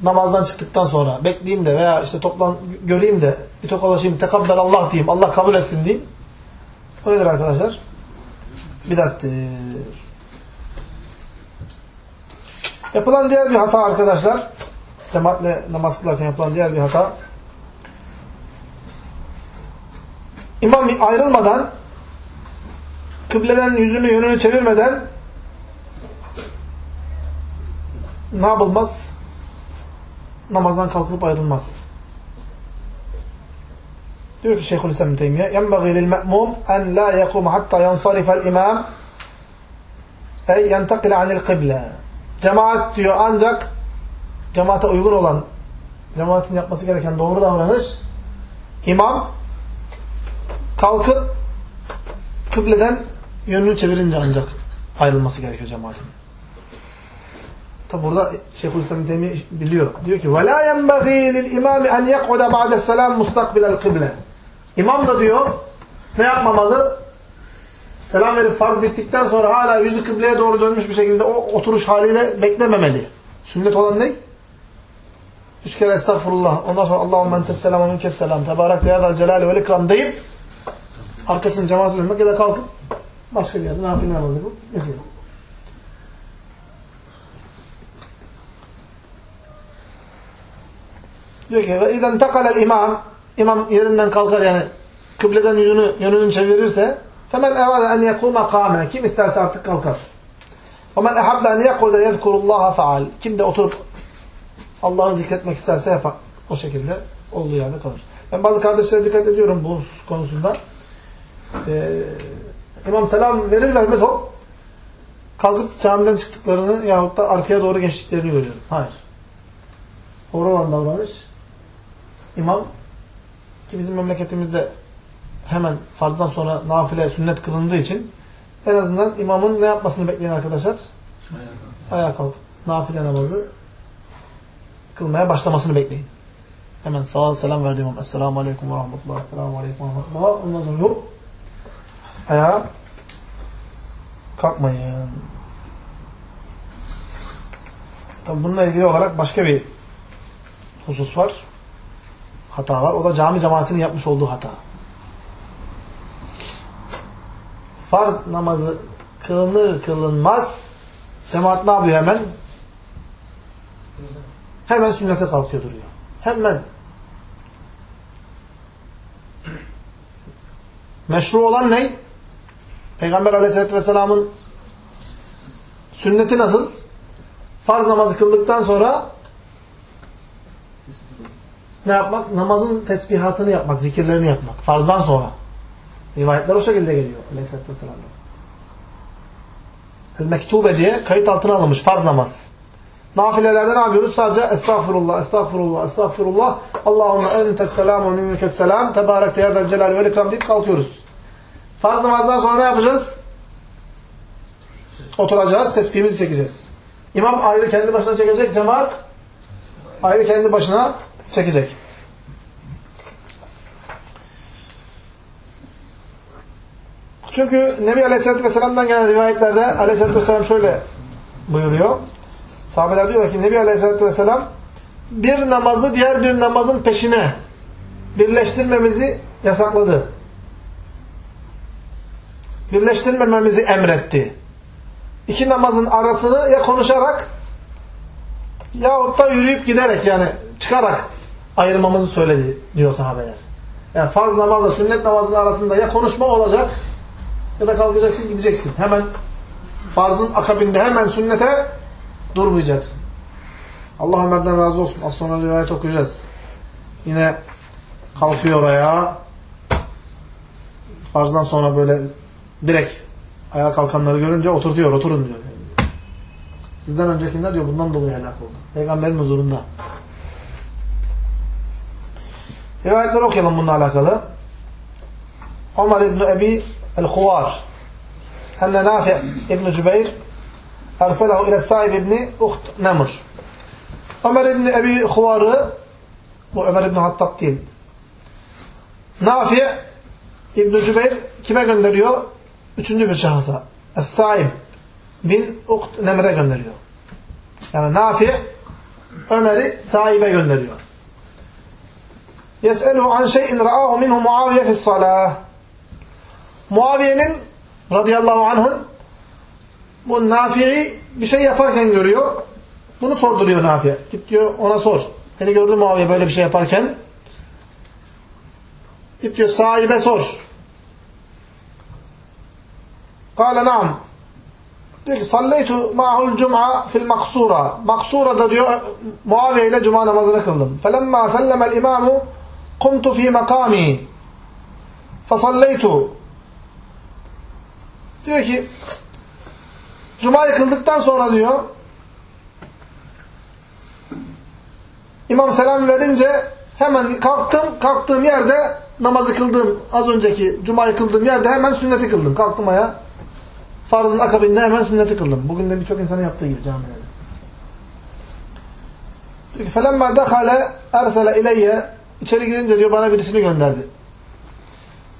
namazdan çıktıktan sonra bekleyeyim de veya işte toplan göreyim de bir tokalaşayım, tekabbel Allah diyeyim, Allah kabul etsin diyeyim. O nedir arkadaşlar? Bidattir. Yapılan diğer bir hata arkadaşlar, cemaatle namaz kılarken yapılan diğer bir hata, İmam ayrılmadan, kıbleden yüzünü yönünü çevirmeden ne yapılmaz? namazdan kalkıp ayrılmaz. Diyor ki Şeyhülislam Teymiye "Yenbagî lil me'mûm en lâ yekûm hattâ yansarifel imâm ey yentakile anil kıble." Cemaat diyor ancak cemaate uygun olan cemaatin yapması gereken doğru davranış imam kalkıp kıbleden yönünü çevirince ancak ayrılması gerekiyor cemaatin. Tabi burada Şeyhülislam Temi biliyor. Diyor ki: "Ve la yenbagî lil imam en yek'ude ba'de selam mustakbilel. İmam da diyor ne yapmamalı? Selam verip farz bittikten sonra hala yüzü kıbleye doğru dönmüş bir şekilde o oturuş haliyle beklememeli. Sünnet olan ne? Üç kere estağfurullah. Ondan sonra Allahümme entes selam ve minkes selam. Tebarak deyadal celal ve ikram deyip arkasını cemaat dönmek ya da kalkıp başka bir yerde nafile namazı bu. Mesela. Diyor ki ve izen takalel imam imam yerinden kalkar yani kıbleden yüzünü yönünü çevirirse femen erade en yekûme kâme kim isterse artık kalkar. Ve men ehabbe en yekude yezkurullaha faal kim de oturup Allah'ı zikretmek isterse yapar. O şekilde olduğu yerde kalır. Ben bazı kardeşlere dikkat ediyorum bu husus konusunda. Ee, imam selam verir vermez hop kalkıp camiden çıktıklarını yahut da arkaya doğru geçtiklerini görüyorum. Hayır. Doğru olan davranış imam ki bizim memleketimizde hemen farzdan sonra nafile sünnet kılındığı için en azından imamın ne yapmasını bekleyin arkadaşlar? Ayağa kalkıp nafile namazı kılmaya başlamasını bekleyin. Hemen sağa selam verdi imam. Esselamu aleyküm ve rahmetullah. Esselamu aleyküm ve rahmetullah. Ondan sonra hop ayağa kalkmayın. Tabi bununla ilgili olarak başka bir husus var. Hata var. O da cami cemaatinin yapmış olduğu hata. Farz namazı kılınır kılınmaz cemaat ne yapıyor hemen? Hemen sünnete kalkıyor duruyor. Hemen. Meşru olan ne? Peygamber aleyhissalatü vesselamın sünneti nasıl? Farz namazı kıldıktan sonra ne yapmak? Namazın tesbihatını yapmak, zikirlerini yapmak. Farzdan sonra. Rivayetler o şekilde geliyor aleyhissalatü vesselam. El-Mektube diye kayıt altına alınmış farz namaz. Nafilelerde ne yapıyoruz? Sadece estağfurullah, estağfurullah, estağfurullah. Allahümme entes selamu minnekes selam. Tebarek teyadel celal ve ikram deyip kalkıyoruz. Farz namazdan sonra ne yapacağız? Oturacağız, tesbihimizi çekeceğiz. İmam ayrı kendi başına çekecek, cemaat ayrı kendi başına çekecek. Çünkü Nebi Aleyhisselatü Vesselam'dan gelen rivayetlerde Aleyhisselatü Vesselam şöyle buyuruyor. Sahabeler diyor ki Nebi Aleyhisselatü Vesselam bir namazı diğer bir namazın peşine birleştirmemizi yasakladı. Birleştirmememizi emretti. İki namazın arasını ya konuşarak yahut da yürüyüp giderek yani çıkarak ayırmamızı söyledi diyor sahabeler. Yani farz namazla sünnet namazının arasında ya konuşma olacak ya da kalkacaksın gideceksin. Hemen farzın akabinde hemen sünnete durmayacaksın. Allah Ömer'den razı olsun. Az sonra rivayet okuyacağız. Yine kalkıyor oraya. Farzdan sonra böyle direkt ayağa kalkanları görünce oturtuyor. Oturun diyor. Sizden öncekiler diyor bundan dolayı helak oldu. Peygamberin huzurunda. Rivayetleri okuyalım bununla alakalı. Ömer İbni Ebi El-Huvar Enne Nafi' İbni Cübeyr Erselehu ile sahib İbni Uht Nemr Ömer İbni Ebi Huvar'ı bu Ömer İbni Hattab değil. Nafi' İbni Cübeyr kime gönderiyor? Üçüncü bir şahsa. Es-Saib bin Uht Nemr'e gönderiyor. Yani Nafi' Ömer'i sahibe gönderiyor. يسأله عن شيء رآه منه معاوية في الصلاة Muaviye'nin radıyallahu anh'ın bu Nafi'i bir şey yaparken görüyor. Bunu sorduruyor Nafi'ye. Git diyor ona sor. Beni gördü Muaviye böyle bir şey yaparken. Git diyor sahibe sor. Kale naam. Diyor ki salleytu ma'hul cum'a fil maksura. Maksura'da diyor Muaviye ile cuma namazını kıldım. Felemma sellemel imamu kumtu fi makami. Fasalleytu. Diyor ki Cuma'yı kıldıktan sonra diyor İmam selam verince hemen kalktım. Kalktığım yerde namazı kıldığım az önceki Cuma'yı kıldığım yerde hemen sünneti kıldım. Kalktım aya. Farzın akabinde hemen sünneti kıldım. Bugün de birçok insanın yaptığı gibi camilerde. Diyor ki فَلَمَّا دَخَلَ اَرْسَلَ اِلَيَّ İçeri girince diyor bana birisini gönderdi.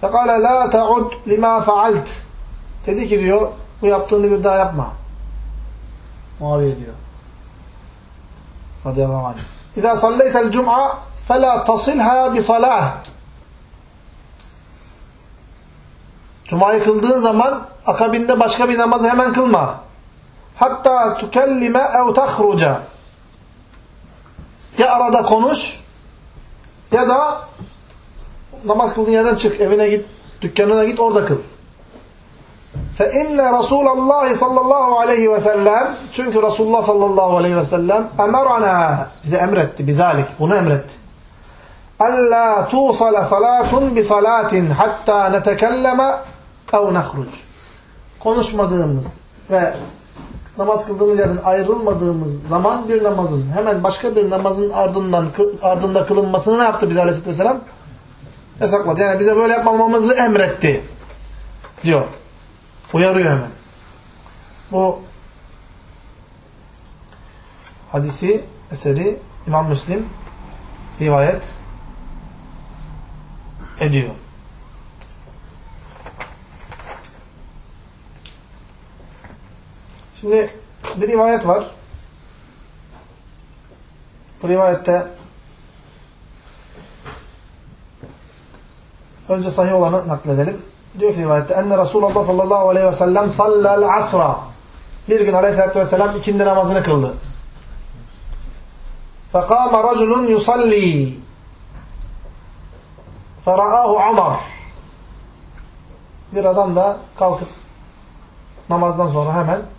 فَقَالَ لَا تَعُدْ لِمَا فَعَلْتِ Dedi ki diyor bu yaptığını bir daha yapma. Muaviye diyor. Radıyallahu anh. اِذَا صَلَّيْتَ الْجُمْعَ فَلَا تَصِلْهَا بِصَلَاهِ Cuma'yı kıldığın zaman akabinde başka bir namazı hemen kılma. Hatta tukellime ev tahruca. Ya arada konuş ya da namaz kıldığın yerden çık. Evine git, dükkanına git orada kıl. فَاِنَّ رَسُولَ اللّٰهِ sallallahu aleyhi ve sellem Çünkü Resulullah sallallahu aleyhi ve sellem emerana bize emretti, bizalik, bunu emretti. اَلَّا تُوصَلَ صَلَاتٌ بِصَلَاتٍ حَتَّى نَتَكَلَّمَ اَوْ نَخْرُجُ Konuşmadığımız ve namaz kıldığımız yerden ayrılmadığımız zaman bir namazın hemen başka bir namazın ardından ardında kılınmasını ne yaptı bize aleyhisselatü vesselam? Yasakladı. Yani bize böyle yapmamamızı emretti. Diyor. Uyarıyor hemen. Bu hadisi, eseri İmam Müslim rivayet ediyor. Şimdi bir rivayet var. Bu rivayette önce sahih olanı nakledelim. Diyor ki rivayette enne Resulullah sallallahu aleyhi ve sellem sallal asra. Bir gün aleyhissalatü vesselam ikindi namazını kıldı. Fekâme raculun yusalli. Fera'ahu Amar. Bir adam da kalkıp namazdan sonra hemen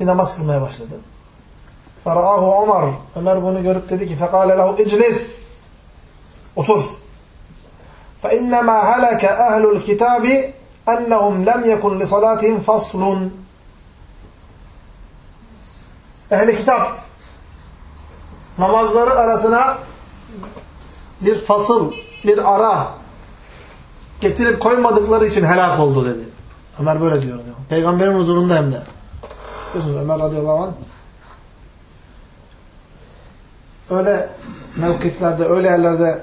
bir namaz kılmaya başladı. Feraahu Ömer. Ömer bunu görüp dedi ki fekale lehu iclis. Otur. Fe innemâ heleke ehlul kitabi ennehum lem yekun li salatin faslun. Ehli kitap namazları arasına bir fasıl, bir ara getirip koymadıkları için helak oldu dedi. Ömer böyle diyor. diyor. Peygamberin huzurunda hem de. Biliyorsunuz Ömer radıyallahu anh öyle mevkiflerde, öyle yerlerde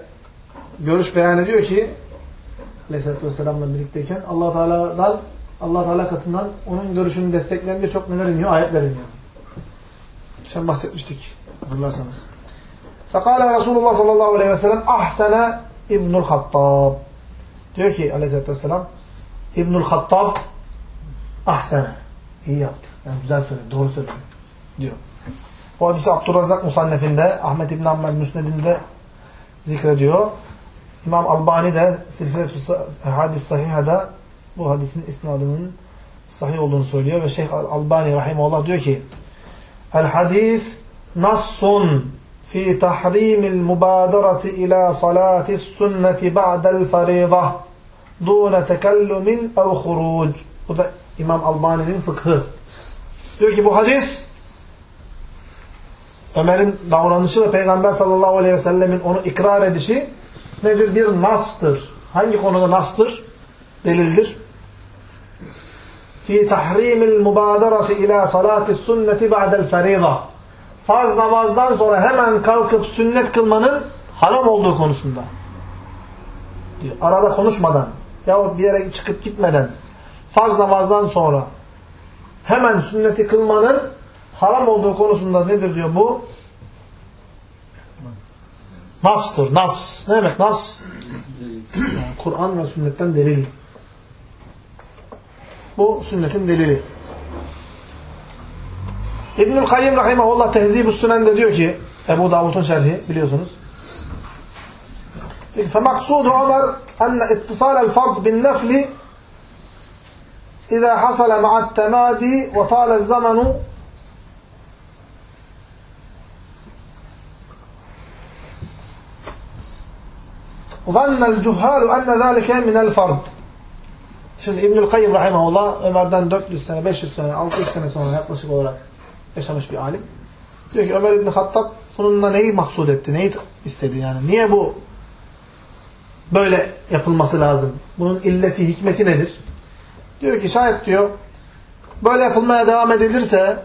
görüş beyan ediyor ki Aleyhisselatü Vesselam'la birlikteyken allah Teala'dan allah Teala katından onun görüşünü destekleyen birçok neler iniyor? Ayetler iniyor. Geçen bahsetmiştik. Hatırlarsanız. Fekale Resulullah sallallahu aleyhi ve sellem ahsene İbnül Hattab. Diyor ki Aleyhisselatü Vesselam İbnül Hattab ahsene. İyi yaptı. Yani güzel söyledi. Doğru söyledi. Diyor. Bu hadisi Abdurrazak Musannef'inde Ahmet İbn Ammer Müsned'inde zikrediyor. İmam Albani de Silsiletü Hadis Sahiha'da bu hadisin isnadının sahih olduğunu söylüyor ve Şeyh Albani Rahimullah diyor ki El hadis nassun fi tahrimil mubadarati ila salati sünneti ba'del faridah dune tekellumin ev huruc. Bu da İmam Albani'nin fıkhı. Diyor ki bu hadis Ömer'in davranışı ve Peygamber sallallahu aleyhi ve sellemin onu ikrar edişi nedir? Bir nastır. Hangi konuda nastır? Delildir. Fi tahrimil mubadarati ila salati sünneti ba'del ferida. Farz namazdan sonra hemen kalkıp sünnet kılmanın haram olduğu konusunda. Diyor. Arada konuşmadan yahut bir yere çıkıp gitmeden farz namazdan sonra hemen sünneti kılmanın haram olduğu konusunda nedir diyor bu? Nastır. Nas. Ne demek nas? Yani Kur'an ve sünnetten delil. Bu sünnetin delili. İbnül Kayyim Rahimahullah Tehzib-ü Sünen'de diyor ki Ebu Davud'un şerhi biliyorsunuz. فَمَقْصُودُ عُمَرْ أَنَّ اِتِّصَالَ الْفَرْض بِالنَّفْلِ إِذَا حَصَلَ مَعَ التَّمَادِي وَطَالَ الزَّمَنُ ظَنَّ الْجُهَّالُ أَنَّ ذَٰلِكَ مِنَ الْفَرْضِ Şimdi İbnül Kayyim Rahimahullah Ömer'den 400 sene, 500 sene, 600 sene sonra yaklaşık olarak yaşamış bir alim. Diyor ki Ömer İbni Hattab bununla neyi maksud etti, neyi istedi yani? Niye bu böyle yapılması lazım? Bunun illeti, hikmeti nedir? Diyor ki şayet diyor böyle yapılmaya devam edilirse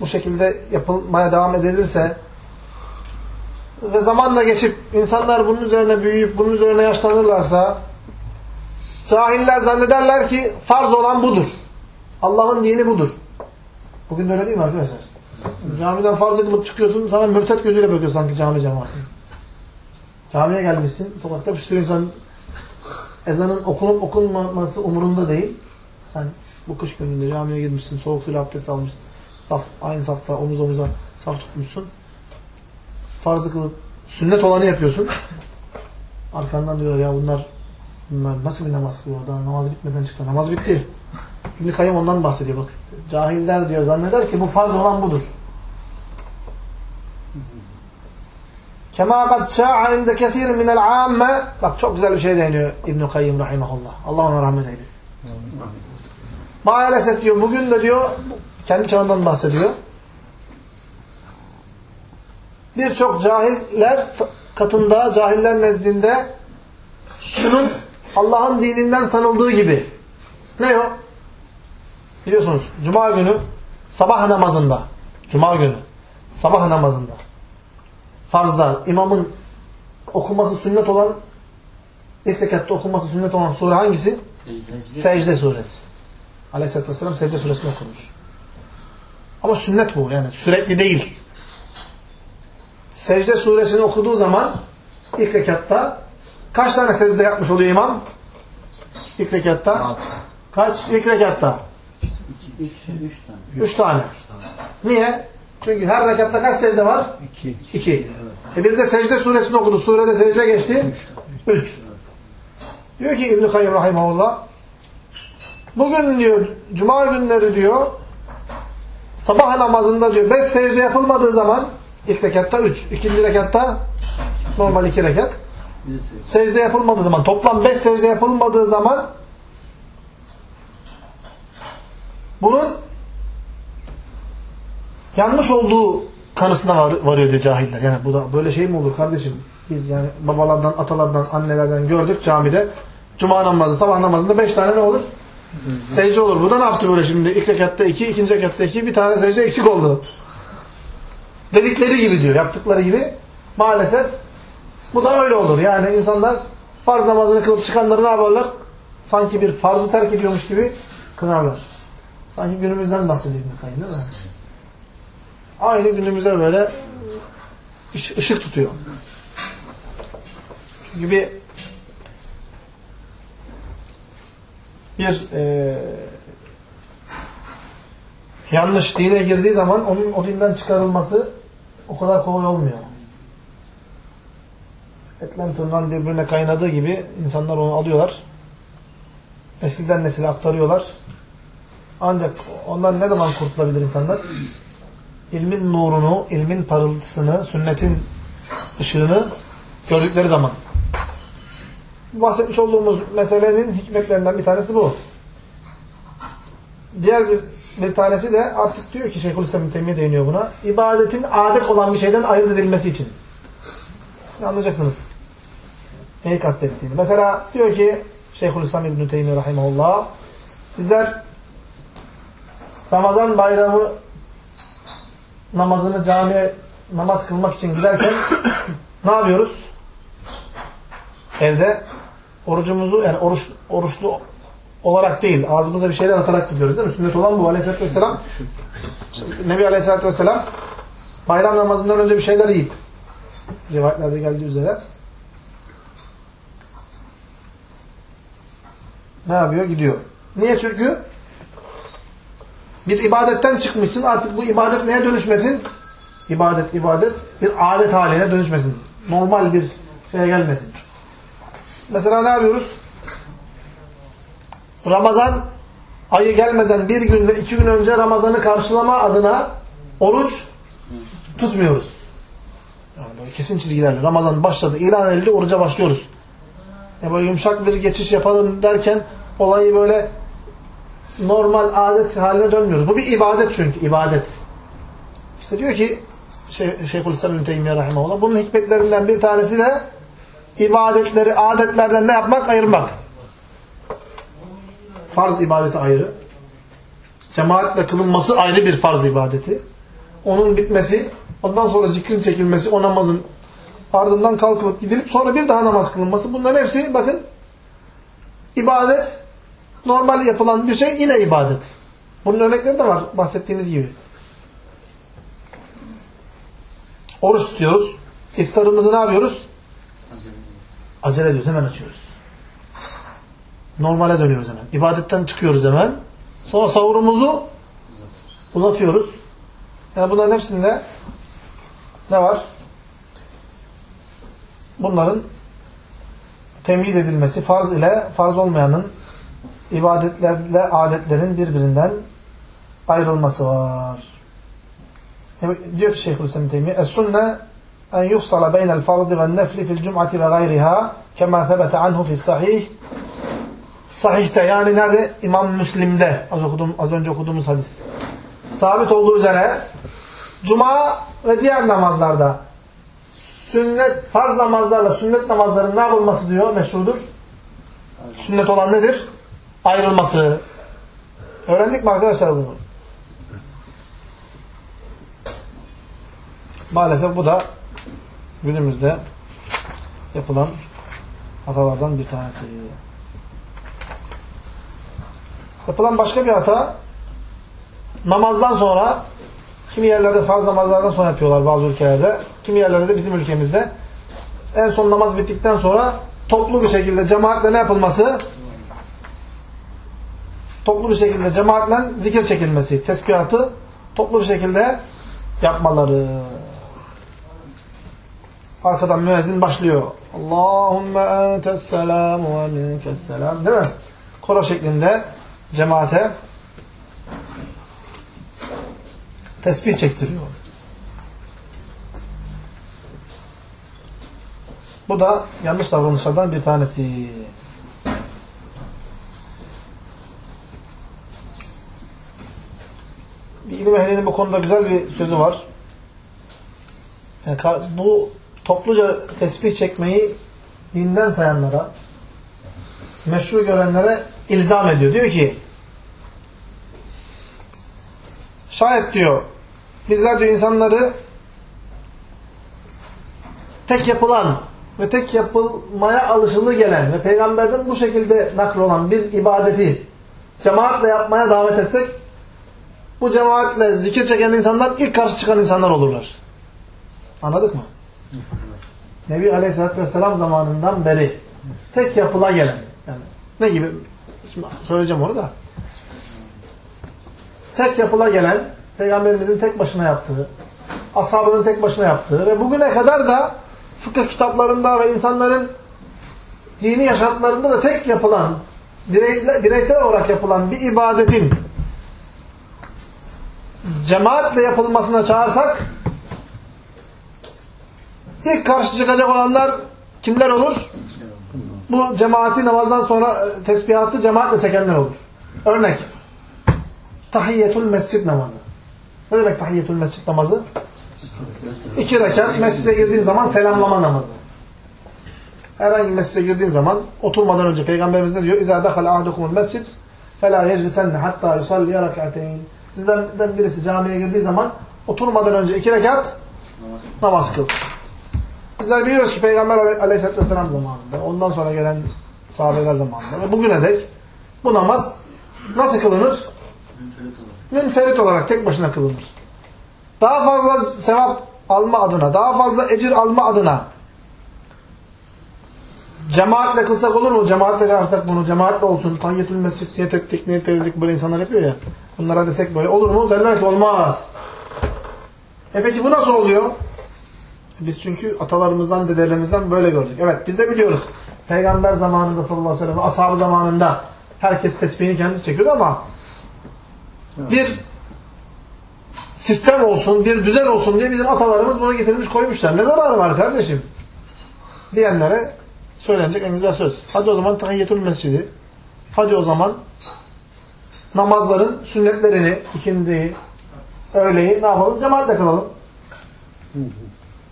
bu şekilde yapılmaya devam edilirse ve zamanla geçip insanlar bunun üzerine büyüyüp bunun üzerine yaşlanırlarsa cahiller zannederler ki farz olan budur. Allah'ın dini budur. Bugün de öyle değil mi arkadaşlar? Camiden farz kılıp çıkıyorsun sana mürtet gözüyle bakıyor sanki cami cemaati. Camiye gelmişsin sokakta bir sürü insan ezanın okunup okunmaması umurunda değil. Sen bu kış gününde camiye girmişsin, soğuk suyla abdest almışsın. Saf, aynı safta omuz omuza saf tutmuşsun. Farzı kılıp sünnet olanı yapıyorsun. Arkandan diyorlar ya bunlar bunlar nasıl bir namaz kılıyor? Daha namaz bitmeden çıktı. Namaz bitti. İbn-i Kayyum ondan bahsediyor bak. Cahiller diyor zanneder ki bu farz olan budur. Kema kad şa'a inde minel amme Bak çok güzel bir şey deniyor İbn-i Kayyum rahimahullah. Allah ona rahmet eylesin. Maalesef diyor bugün de diyor kendi çağından bahsediyor. Birçok cahiller katında, cahiller nezdinde şunun Allah'ın dininden sanıldığı gibi. Ne o? Biliyorsunuz Cuma günü sabah namazında Cuma günü sabah namazında farzda imamın okuması sünnet olan ilk rekatta okuması sünnet olan sure hangisi? Secde. Secde suresi. Aleyhisselatü Vesselam secde suresini okumuş. Ama sünnet bu yani sürekli değil. Secde suresini okuduğu zaman ilk rekatta kaç tane secde yapmış oluyor imam? İlk rekatta. Altı. Kaç? İlk rekatta. Üç, üç tane. Üç tane. Niye? Çünkü her rekatta kaç secde var? İki. İki. E bir de secde suresini okudu. Surede secde geçti. Üç. Diyor ki İbn-i Kayyum Rahimahullah bugün diyor cuma günleri diyor sabah namazında diyor beş secde yapılmadığı zaman ilk rekatta üç. ikinci rekatta normal iki rekat. Secde yapılmadığı zaman toplam beş secde yapılmadığı zaman bunun yanlış olduğu kanısına var, varıyor diyor cahiller. Yani bu da böyle şey mi olur kardeşim? Biz yani babalardan, atalardan, annelerden gördük camide. Cuma namazı, sabah namazında beş tane ne olur? Secde olur. Bu da ne yaptı böyle şimdi? İlk rekatta iki, ikinci rekatta iki, bir tane secde eksik oldu. Dedikleri gibi diyor, yaptıkları gibi. Maalesef bu da öyle olur. Yani insanlar farz namazını kılıp çıkanları ne yaparlar? Sanki bir farzı terk ediyormuş gibi kınarlar. Sanki günümüzden bahsediyor İbn-i değil mi? Aynı günümüze böyle ış- ışık tutuyor. Çünkü bir bir eee, yanlış dine girdiği zaman onun o dinden çıkarılması o kadar kolay olmuyor. Etle tırnan birbirine kaynadığı gibi insanlar onu alıyorlar. Nesilden nesile aktarıyorlar. Ancak ondan ne zaman kurtulabilir insanlar? İlmin nurunu, ilmin parıltısını, sünnetin ışığını gördükleri zaman. Bahsetmiş olduğumuz meselenin hikmetlerinden bir tanesi bu. Diğer bir, bir tanesi de artık diyor ki Şeyhülislam İbn Teymiye değiniyor buna. İbadetin adet olan bir şeyden ayırt edilmesi için. Anlayacaksınız. Neyi kastettiğini. Mesela diyor ki Şeyhülislam İbn Teymiye rahimahullah bizler Ramazan bayramı namazını camiye namaz kılmak için giderken ne yapıyoruz? Evde orucumuzu yani oruç, oruçlu olarak değil ağzımıza bir şeyler atarak gidiyoruz değil mi? Sünnet olan bu aleyhissalatü vesselam Nebi aleyhissalatü vesselam bayram namazından önce bir şeyler yiyip Rivayetlerde geldiği üzere. Ne yapıyor? Gidiyor. Niye? Çünkü bir ibadetten çıkmışsın. Artık bu ibadet neye dönüşmesin? İbadet, ibadet bir adet haline dönüşmesin. Normal bir şeye gelmesin. Mesela ne yapıyoruz? Ramazan ayı gelmeden bir gün ve iki gün önce Ramazan'ı karşılama adına oruç tutmuyoruz. Yani kesin çizgilerle. Ramazan başladı, ilan edildi, oruca başlıyoruz. Ya böyle yumuşak bir geçiş yapalım derken olayı böyle normal adet haline dönmüyoruz. Bu bir ibadet çünkü, ibadet. İşte diyor ki şey, Şeyhülislam İbn Teymiye Rahimahullah, bunun hikmetlerinden bir tanesi de ibadetleri adetlerden ne yapmak? Ayırmak. Farz ibadeti ayrı. Cemaatle kılınması ayrı bir farz ibadeti. Onun bitmesi, ondan sonra zikrin çekilmesi, o namazın ardından kalkıp gidilip sonra bir daha namaz kılınması. Bunların hepsi bakın ibadet normal yapılan bir şey yine ibadet. Bunun örnekleri de var bahsettiğimiz gibi. Oruç tutuyoruz. İftarımızı ne yapıyoruz? Acele ediyoruz. Hemen açıyoruz. Normale dönüyoruz hemen. İbadetten çıkıyoruz hemen. Sonra sahurumuzu uzatıyoruz. Yani bunların hepsinde ne var? Bunların temyiz edilmesi, farz ile farz olmayanın ibadetlerle adetlerin birbirinden ayrılması var. Diyor ki Şeyhülislam Teymiye, Es-sünne en yufsala beynel fardı ve nefli fil cum'ati ve gayriha kema sebete anhu fis sahih Sahihte yani nerede? İmam Müslim'de az, okudum, az önce okuduğumuz hadis. Sabit olduğu üzere Cuma ve diğer namazlarda sünnet, farz namazlarla sünnet namazların ne yapılması diyor meşrudur. Sünnet olan nedir? Ayrılması. Öğrendik mi arkadaşlar bunu? Maalesef bu da günümüzde yapılan hatalardan bir tanesi. Yapılan başka bir hata namazdan sonra kimi yerlerde farz namazlardan sonra yapıyorlar bazı ülkelerde. Kimi yerlerde de bizim ülkemizde en son namaz bittikten sonra toplu bir şekilde cemaatle ne yapılması? Toplu bir şekilde cemaatle zikir çekilmesi, tesbihatı toplu bir şekilde yapmaları. Arkadan müezzin başlıyor. Allahümme entes selam ve minkes selam. Değil mi? Koro şeklinde cemaate tesbih çektiriyor. Bu da yanlış davranışlardan bir tanesi. Bir ehlinin bu konuda güzel bir sözü var. Yani bu topluca tesbih çekmeyi dinden sayanlara, meşru görenlere ilzam ediyor. Diyor ki şayet diyor bizler diyor insanları tek yapılan ve tek yapılmaya alışılı gelen ve peygamberden bu şekilde naklolan bir ibadeti cemaatle yapmaya davet etsek bu cemaatle zikir çeken insanlar ilk karşı çıkan insanlar olurlar. Anladık mı? Nebi Aleyhisselatü Vesselam zamanından beri tek yapıla gelen yani ne gibi? Şimdi söyleyeceğim onu da. Tek yapıla gelen, Peygamberimizin tek başına yaptığı, ashabının tek başına yaptığı ve bugüne kadar da fıkıh kitaplarında ve insanların dini yaşantılarında da tek yapılan, bireysel olarak yapılan bir ibadetin cemaatle yapılmasına çağırsak ilk karşı çıkacak olanlar kimler olur? Bu cemaati namazdan sonra tesbihatı cemaatle çekenler olur. Örnek. Tahiyyetul mescid namazı. Ne demek tahiyyetul mescid namazı? İki rekat mescide girdiğin zaman selamlama namazı. Herhangi mescide girdiğin zaman oturmadan önce Peygamberimiz ne diyor? İzâ dekhala ahdukumul mescid felâ yeclisenne hattâ yusalliye rek'ateyn. Sizden birisi camiye girdiği zaman oturmadan önce iki rekat namaz kılsın. Bizler biliyoruz ki Peygamber aleyhisselatü vesselam zamanında, ondan sonra gelen sahabeler zamanında ve bugüne dek bu namaz nasıl kılınır? Münferit olarak, tek başına kılınır. Daha fazla sevap alma adına, daha fazla ecir alma adına cemaatle kılsak olur mu? Cemaatle çağırsak bunu, cemaatle olsun. Tahiyyatül mescid niyet ettik, niyet ettik böyle insanlar yapıyor ya. Bunlara desek böyle olur mu? Derler ki olmaz. E peki bu nasıl oluyor? Biz çünkü atalarımızdan, dedelerimizden böyle gördük. Evet biz de biliyoruz. Peygamber zamanında sallallahu aleyhi ve sellem, ashab zamanında herkes tesbihini kendisi çekiyordu ama bir sistem olsun, bir düzen olsun diye bizim atalarımız bunu getirmiş koymuşlar. Ne zararı var kardeşim? Diyenlere söylenecek en güzel söz. Hadi o zaman tahiyyetül mescidi. Hadi o zaman namazların sünnetlerini, ikindiyi, öğleyi ne yapalım? Cemaatle kılalım.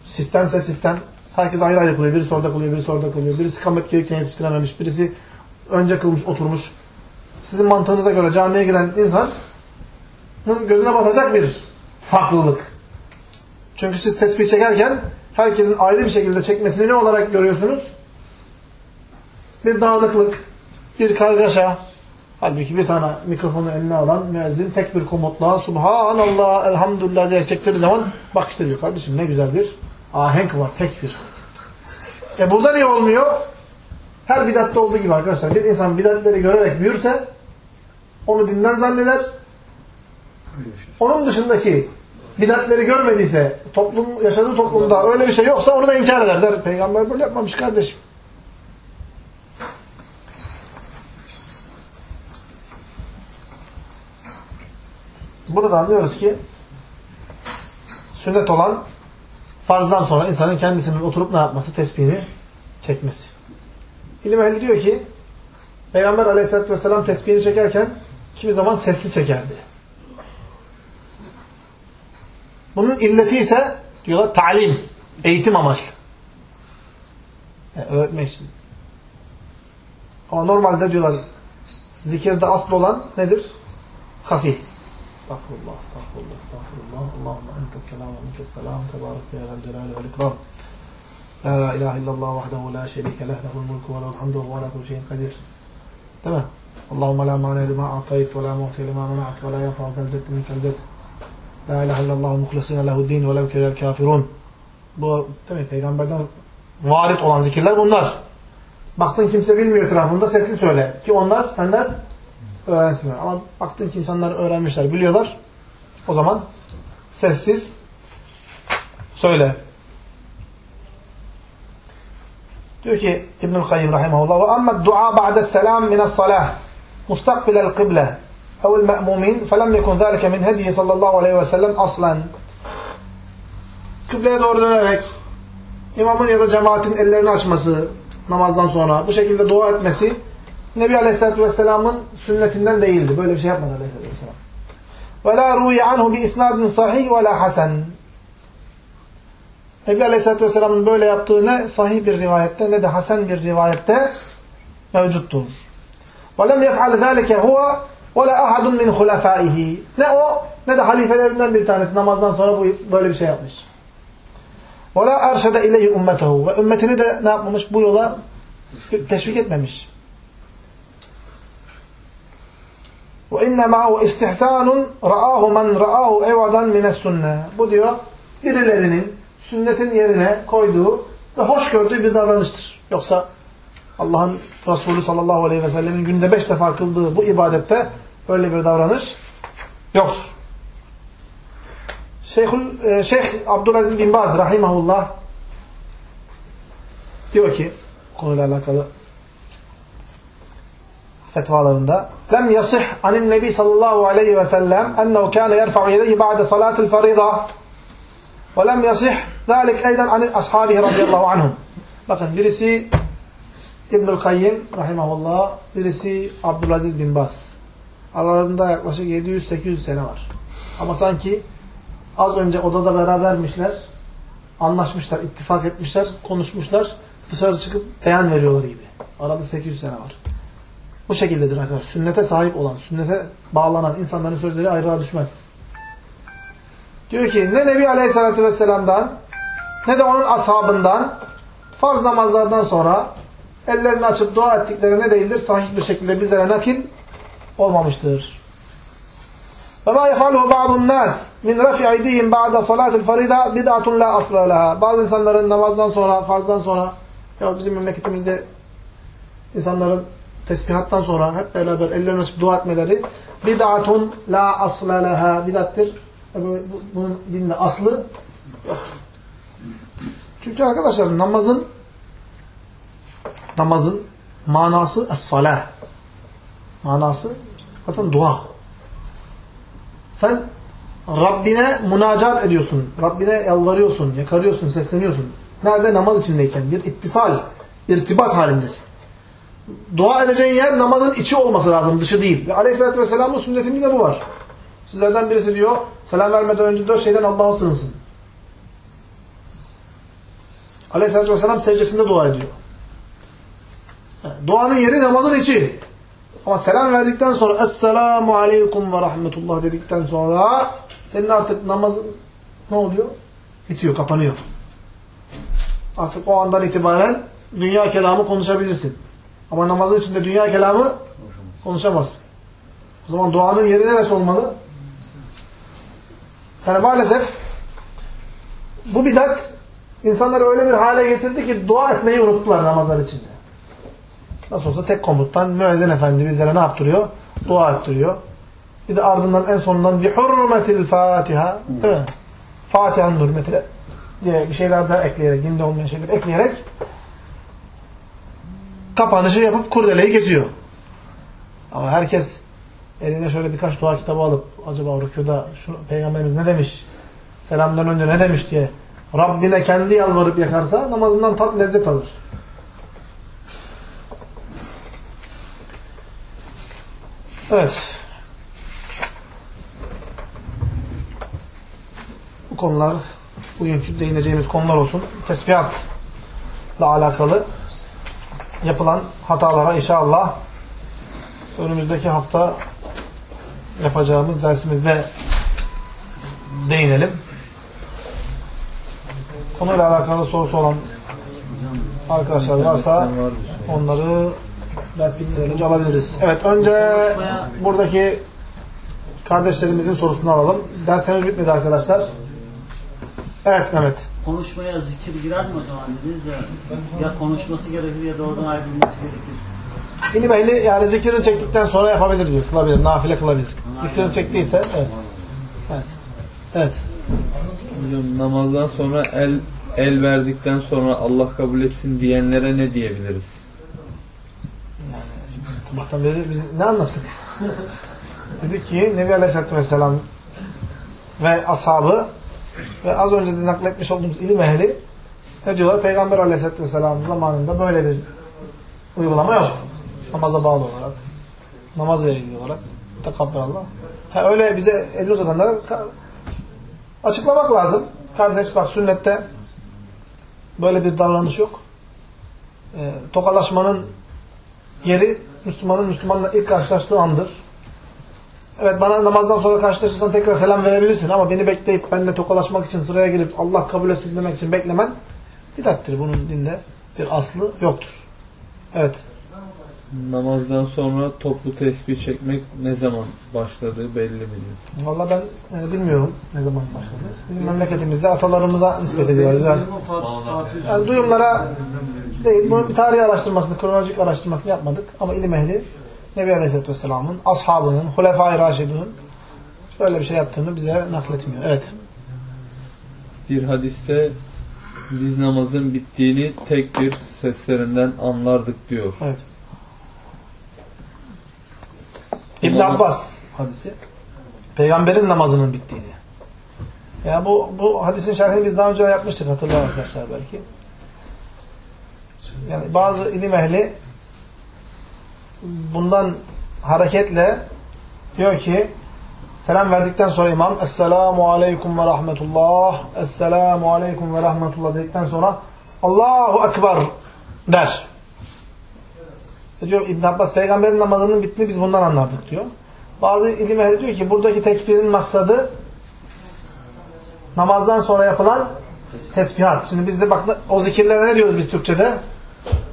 Sistemse sistem. Herkes ayrı ayrı kılıyor. Birisi orada kılıyor, birisi orada kılıyor. Birisi kamet gelirken yetiştirememiş. Birisi önce kılmış, oturmuş. Sizin mantığınıza göre camiye giren insan gözüne batacak bir farklılık. Çünkü siz tesbih çekerken herkesin ayrı bir şekilde çekmesini ne olarak görüyorsunuz? Bir dağınıklık, bir kargaşa. Halbuki bir tane mikrofonu eline alan müezzin tek bir komutla Subhanallah, Elhamdülillah diye çektiği zaman bak işte diyor kardeşim ne güzel bir ahenk var, tek bir. E burada niye olmuyor? Her bidatta olduğu gibi arkadaşlar. Bir insan bidatleri görerek büyürse onu dinden zanneder. Onun dışındaki bidatleri görmediyse, toplum yaşadığı toplumda öyle bir şey yoksa onu da inkar eder. Der, Peygamber böyle yapmamış kardeşim. Burada anlıyoruz ki sünnet olan farzdan sonra insanın kendisinin oturup ne yapması? Tesbihini çekmesi. İlim ehli diyor ki Peygamber aleyhissalatü vesselam tesbihini çekerken kimi zaman sesli çekerdi. Bunun illeti ise diyorlar talim, eğitim amaçlı. Yani öğretmek için. Ama normalde diyorlar zikirde asıl olan nedir? Hafif. Estağfurullah, estağfurullah, estağfurullah. Allahümme entes selam ve minkes selam. Tebarek ve yedel celali vel ikram. La ilahe illallah vahdehu la şerike leh. Lehul mulku ve lehul hamdu ve ala kulli şeyin kadir. Değil mi? Allahümme la mani lima atayt ve la muhti lima mena'at ve la yanfa'u zel ceddi minkel cedd. La ilahe illallah muhlisine lehuddin ve lev kerel kafirun. Bu demek peygamberden varit olan zikirler bunlar. Baktın kimse bilmiyor etrafında sesli söyle. Ki onlar senden öğrensinler. Ama baktın ki insanlar öğrenmişler, biliyorlar. O zaman sessiz söyle. Diyor ki İbnül Kayyim rahimahullah ve amma dua ba'de selam mine salah mustakbilel kıble evvel me'mumin felem yekun zâlike min hediye sallallahu aleyhi ve sellem aslan kıbleye doğru dönerek imamın ya da cemaatin ellerini açması namazdan sonra bu şekilde dua etmesi Nebi Aleyhisselatü Vesselam'ın sünnetinden değildi. Böyle bir şey yapmadı Aleyhisselatü Vesselam. وَلَا رُوِيَ عَنْهُ بِإِسْنَادٍ صَحِيهِ وَلَا حَسَنٍ Nebi Aleyhisselatü Vesselam'ın böyle yaptığı ne sahih bir rivayette ne de hasen bir rivayette mevcuttur. وَلَمْ يَفْعَلْ ذَٰلِكَ هُوَ وَلَا أَحَدٌ مِنْ خُلَفَائِهِ Ne o ne de halifelerinden bir tanesi namazdan sonra bu böyle bir şey yapmış. وَلَا أَرْشَدَ اِلَيْهِ اُمَّتَهُ Ve ümmetini de ne yapmamış? Bu yola teşvik etmemiş. وَاِنَّمَا هُوَ اِسْتِحْسَانٌ رَآهُ مَنْ رَآهُ اَوَدًا مِنَ السُنَّةِ Bu diyor, birilerinin sünnetin yerine koyduğu ve hoş gördüğü bir davranıştır. Yoksa Allah'ın Resulü sallallahu aleyhi ve sellemin günde beş defa kıldığı bu ibadette böyle bir davranış yoktur. Şeyhül, e, Şeyh Abdülaziz bin Baz rahimahullah diyor ki konuyla alakalı fetvalarında lem yasih anin nebi sallallahu aleyhi ve sellem ennehu kâne yerfa'u yedeyhi ba'de salatil farida ve lem yasih zâlik eyden anin ashabihi radıyallahu anhum. Bakın birisi İbnül Kayyim rahimahullah birisi Abdülaziz bin Baz aralarında yaklaşık 700-800 sene var. Ama sanki az önce odada berabermişler anlaşmışlar, ittifak etmişler konuşmuşlar dışarı çıkıp beyan veriyorlar gibi. Arada 800 sene var bu şekildedir arkadaşlar. Sünnete sahip olan, sünnete bağlanan insanların sözleri ayrılığa düşmez. Diyor ki ne Nebi Aleyhisselatü Vesselam'dan ne de onun ashabından farz namazlardan sonra ellerini açıp dua ettiklerine değildir. Sahih bir şekilde bizlere nakil olmamıştır. Ve ma yefaluhu ba'dun nas min rafi aydihim ba'da salatil farida bid'atun la asla laha. Bazı insanların namazdan sonra, farzdan sonra ya bizim memleketimizde insanların tesbihattan sonra hep beraber ellerini açıp dua etmeleri bid'atun la asla leha bid'attir. Bu- Bunun dinde aslı. Çünkü arkadaşlar namazın namazın manası es-salah. Manası zaten dua. Sen Rabbine münacat ediyorsun. Rabbine yalvarıyorsun, yakarıyorsun, sesleniyorsun. Nerede? Namaz içindeyken. Bir ittisal, irtibat halindesin. Dua edeceğin yer namazın içi olması lazım, dışı değil. Ve aleyhissalatü vesselamın sünnetinde de bu var. Sizlerden birisi diyor, selam vermeden önce dört şeyden Allah'a sığınsın. Aleyhissalatü vesselam secdesinde dua ediyor. Yani duanın yeri namazın içi. Ama selam verdikten sonra Esselamu Aleyküm ve Rahmetullah dedikten sonra senin artık namazın ne oluyor? Bitiyor, kapanıyor. Artık o andan itibaren dünya kelamı konuşabilirsin. Ama namazın içinde dünya kelamı konuşamazsın. O zaman duanın yeri neresi olmalı? Yani maalesef bu bidat insanları öyle bir hale getirdi ki dua etmeyi unuttular namazlar içinde. Nasıl olsa tek komuttan müezzin efendi bizlere ne yaptırıyor? Dua ettiriyor. Bir de ardından en sonundan bir hurmetil Fatiha. Değil mi? Fatiha'nın hürmetine diye bir şeyler daha ekleyerek, dinde olmayan şeyler ekleyerek kapanışı yapıp kurdeleyi kesiyor. Ama herkes eline şöyle birkaç dua kitabı alıp acaba rükuda şu peygamberimiz ne demiş? Selamdan önce ne demiş diye Rabbine kendi yalvarıp yakarsa namazından tat lezzet alır. Evet. Bu konular bugünkü değineceğimiz konular olsun. Tesbihatla alakalı yapılan hatalara inşallah önümüzdeki hafta yapacağımız dersimizde değinelim. Konuyla alakalı sorusu olan arkadaşlar varsa onları ders bitmeden önce alabiliriz. Evet önce buradaki kardeşlerimizin sorusunu alalım. Ders henüz bitmedi arkadaşlar. Evet Mehmet. Konuşmaya zikir girer mi o zaman dediniz ya. Ya konuşması gerekir ya da oradan ayrılması gerekir. İlim ehli yani zikirini çektikten sonra yapabilir diyor. Kılabilir. Nafile kılabilir. Zikirini çektiyse evet. Evet. Evet. Hocam namazdan sonra el el verdikten sonra Allah kabul etsin diyenlere ne diyebiliriz? Sabahtan beri biz ne anlattık? Dedi ki Nebi Aleyhisselatü Vesselam ve ashabı ve az önce de nakletmiş olduğumuz ilim ehli ne diyorlar? Peygamber Aleyhisselatü Vesselam zamanında böyle bir uygulama yok. Namaza bağlı olarak, namazla ilgili olarak tekabbelallah. Ha, öyle bize el uzatanlara açıklamak lazım. Kardeş bak sünnette böyle bir davranış yok. E, tokalaşmanın yeri Müslümanın Müslümanla ilk karşılaştığı andır. Evet bana namazdan sonra karşılaşırsan tekrar selam verebilirsin ama beni bekleyip benimle tokalaşmak için sıraya girip Allah kabul etsin demek için beklemen bidattir. Bunun dinde bir aslı yoktur. Evet. Namazdan sonra toplu tesbih çekmek ne zaman başladı belli mi. Vallahi ben e, bilmiyorum ne zaman başladı. Bizim memleketimizde atalarımıza nispet ediyorlar. Yani, yani duyumlara değil, bunun bir tarihi araştırmasını, kronolojik araştırmasını yapmadık. Ama ilim ehli Nebi Aleyhisselatü Vesselam'ın, ashabının, Hulefai Raşidun'un böyle bir şey yaptığını bize nakletmiyor. Evet. Bir hadiste biz namazın bittiğini tek bir seslerinden anlardık diyor. Evet. İbn Abbas hadisi. Peygamberin namazının bittiğini. Yani bu bu hadisin şerhini biz daha önce yapmıştık hatırlar arkadaşlar belki. Yani bazı ilim ehli bundan hareketle diyor ki selam verdikten sonra imam Esselamu aleyküm ve rahmetullah Esselamu aleyküm ve rahmetullah dedikten sonra Allahu Ekber der. E diyor İbn Abbas peygamberin namazının bittiğini biz bundan anlardık diyor. Bazı ilim ehli diyor ki buradaki tekbirin maksadı namazdan sonra yapılan tesbihat. Şimdi biz de bak o zikirlere ne diyoruz biz Türkçe'de?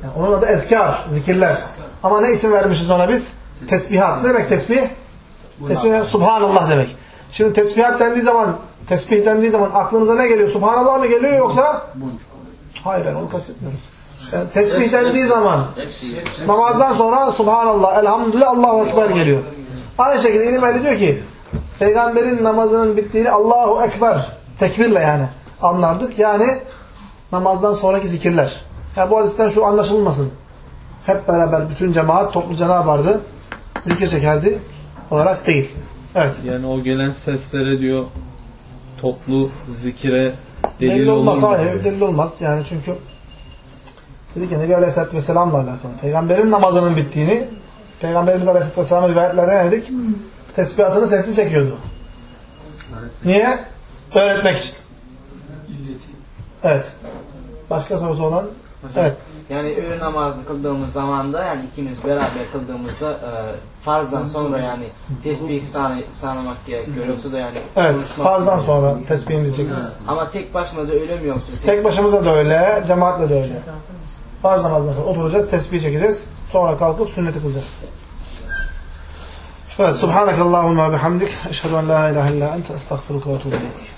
Yani onun adı eskar, zikirler. Ama ne isim vermişiz ona biz? Tesbihat. Ne demek tesbih? Tesbih Subhanallah demek. Şimdi tesbihat dendiği zaman, tesbih dendiği zaman aklınıza ne geliyor? Subhanallah mı geliyor yoksa? Hayır, onu kastetmiyoruz. Yani tesbih dendiği zaman namazdan sonra Subhanallah, Elhamdülillah, Allahu Ekber geliyor. Aynı şekilde İlim ehli diyor ki Peygamberin namazının bittiğini Allahu Ekber tekbirle yani anlardık. Yani namazdan sonraki zikirler. Yani bu hadisten şu anlaşılmasın. Hep beraber bütün cemaat topluca ne yapardı? Zikir çekerdi olarak değil. Evet. Yani o gelen seslere diyor toplu zikire delil, Delil olmaz. olur? Hayır, delil olmaz. Yani çünkü dedik ya Nebi Aleyhisselatü Vesselam'la alakalı. Peygamberin namazının bittiğini Peygamberimiz Aleyhisselatü Vesselam'ın rivayetlerde ne dedik? Tesbihatını sesli çekiyordu. Niye? Öğretmek için. Evet. Başka sorusu olan? Evet. Yani öğle namazını kıldığımız zaman da yani ikimiz beraber kıldığımızda e, farzdan sonra yani tesbih sağ, sağlamak gerekiyor. Yoksa da yani Evet. Farzdan sonra tesbihimizi çekeceğiz. Ama tek başına da öyle mi yoksa? Tek... Tek başımıza da öyle, cemaatle de öyle. Farz namazdan sonra oturacağız, tesbih çekeceğiz. Sonra kalkıp sünneti kılacağız. Evet. Subhanakallahumma bihamdik. Eşhedü en la ilahe illa ente estağfiruka ve etûbü ileyk.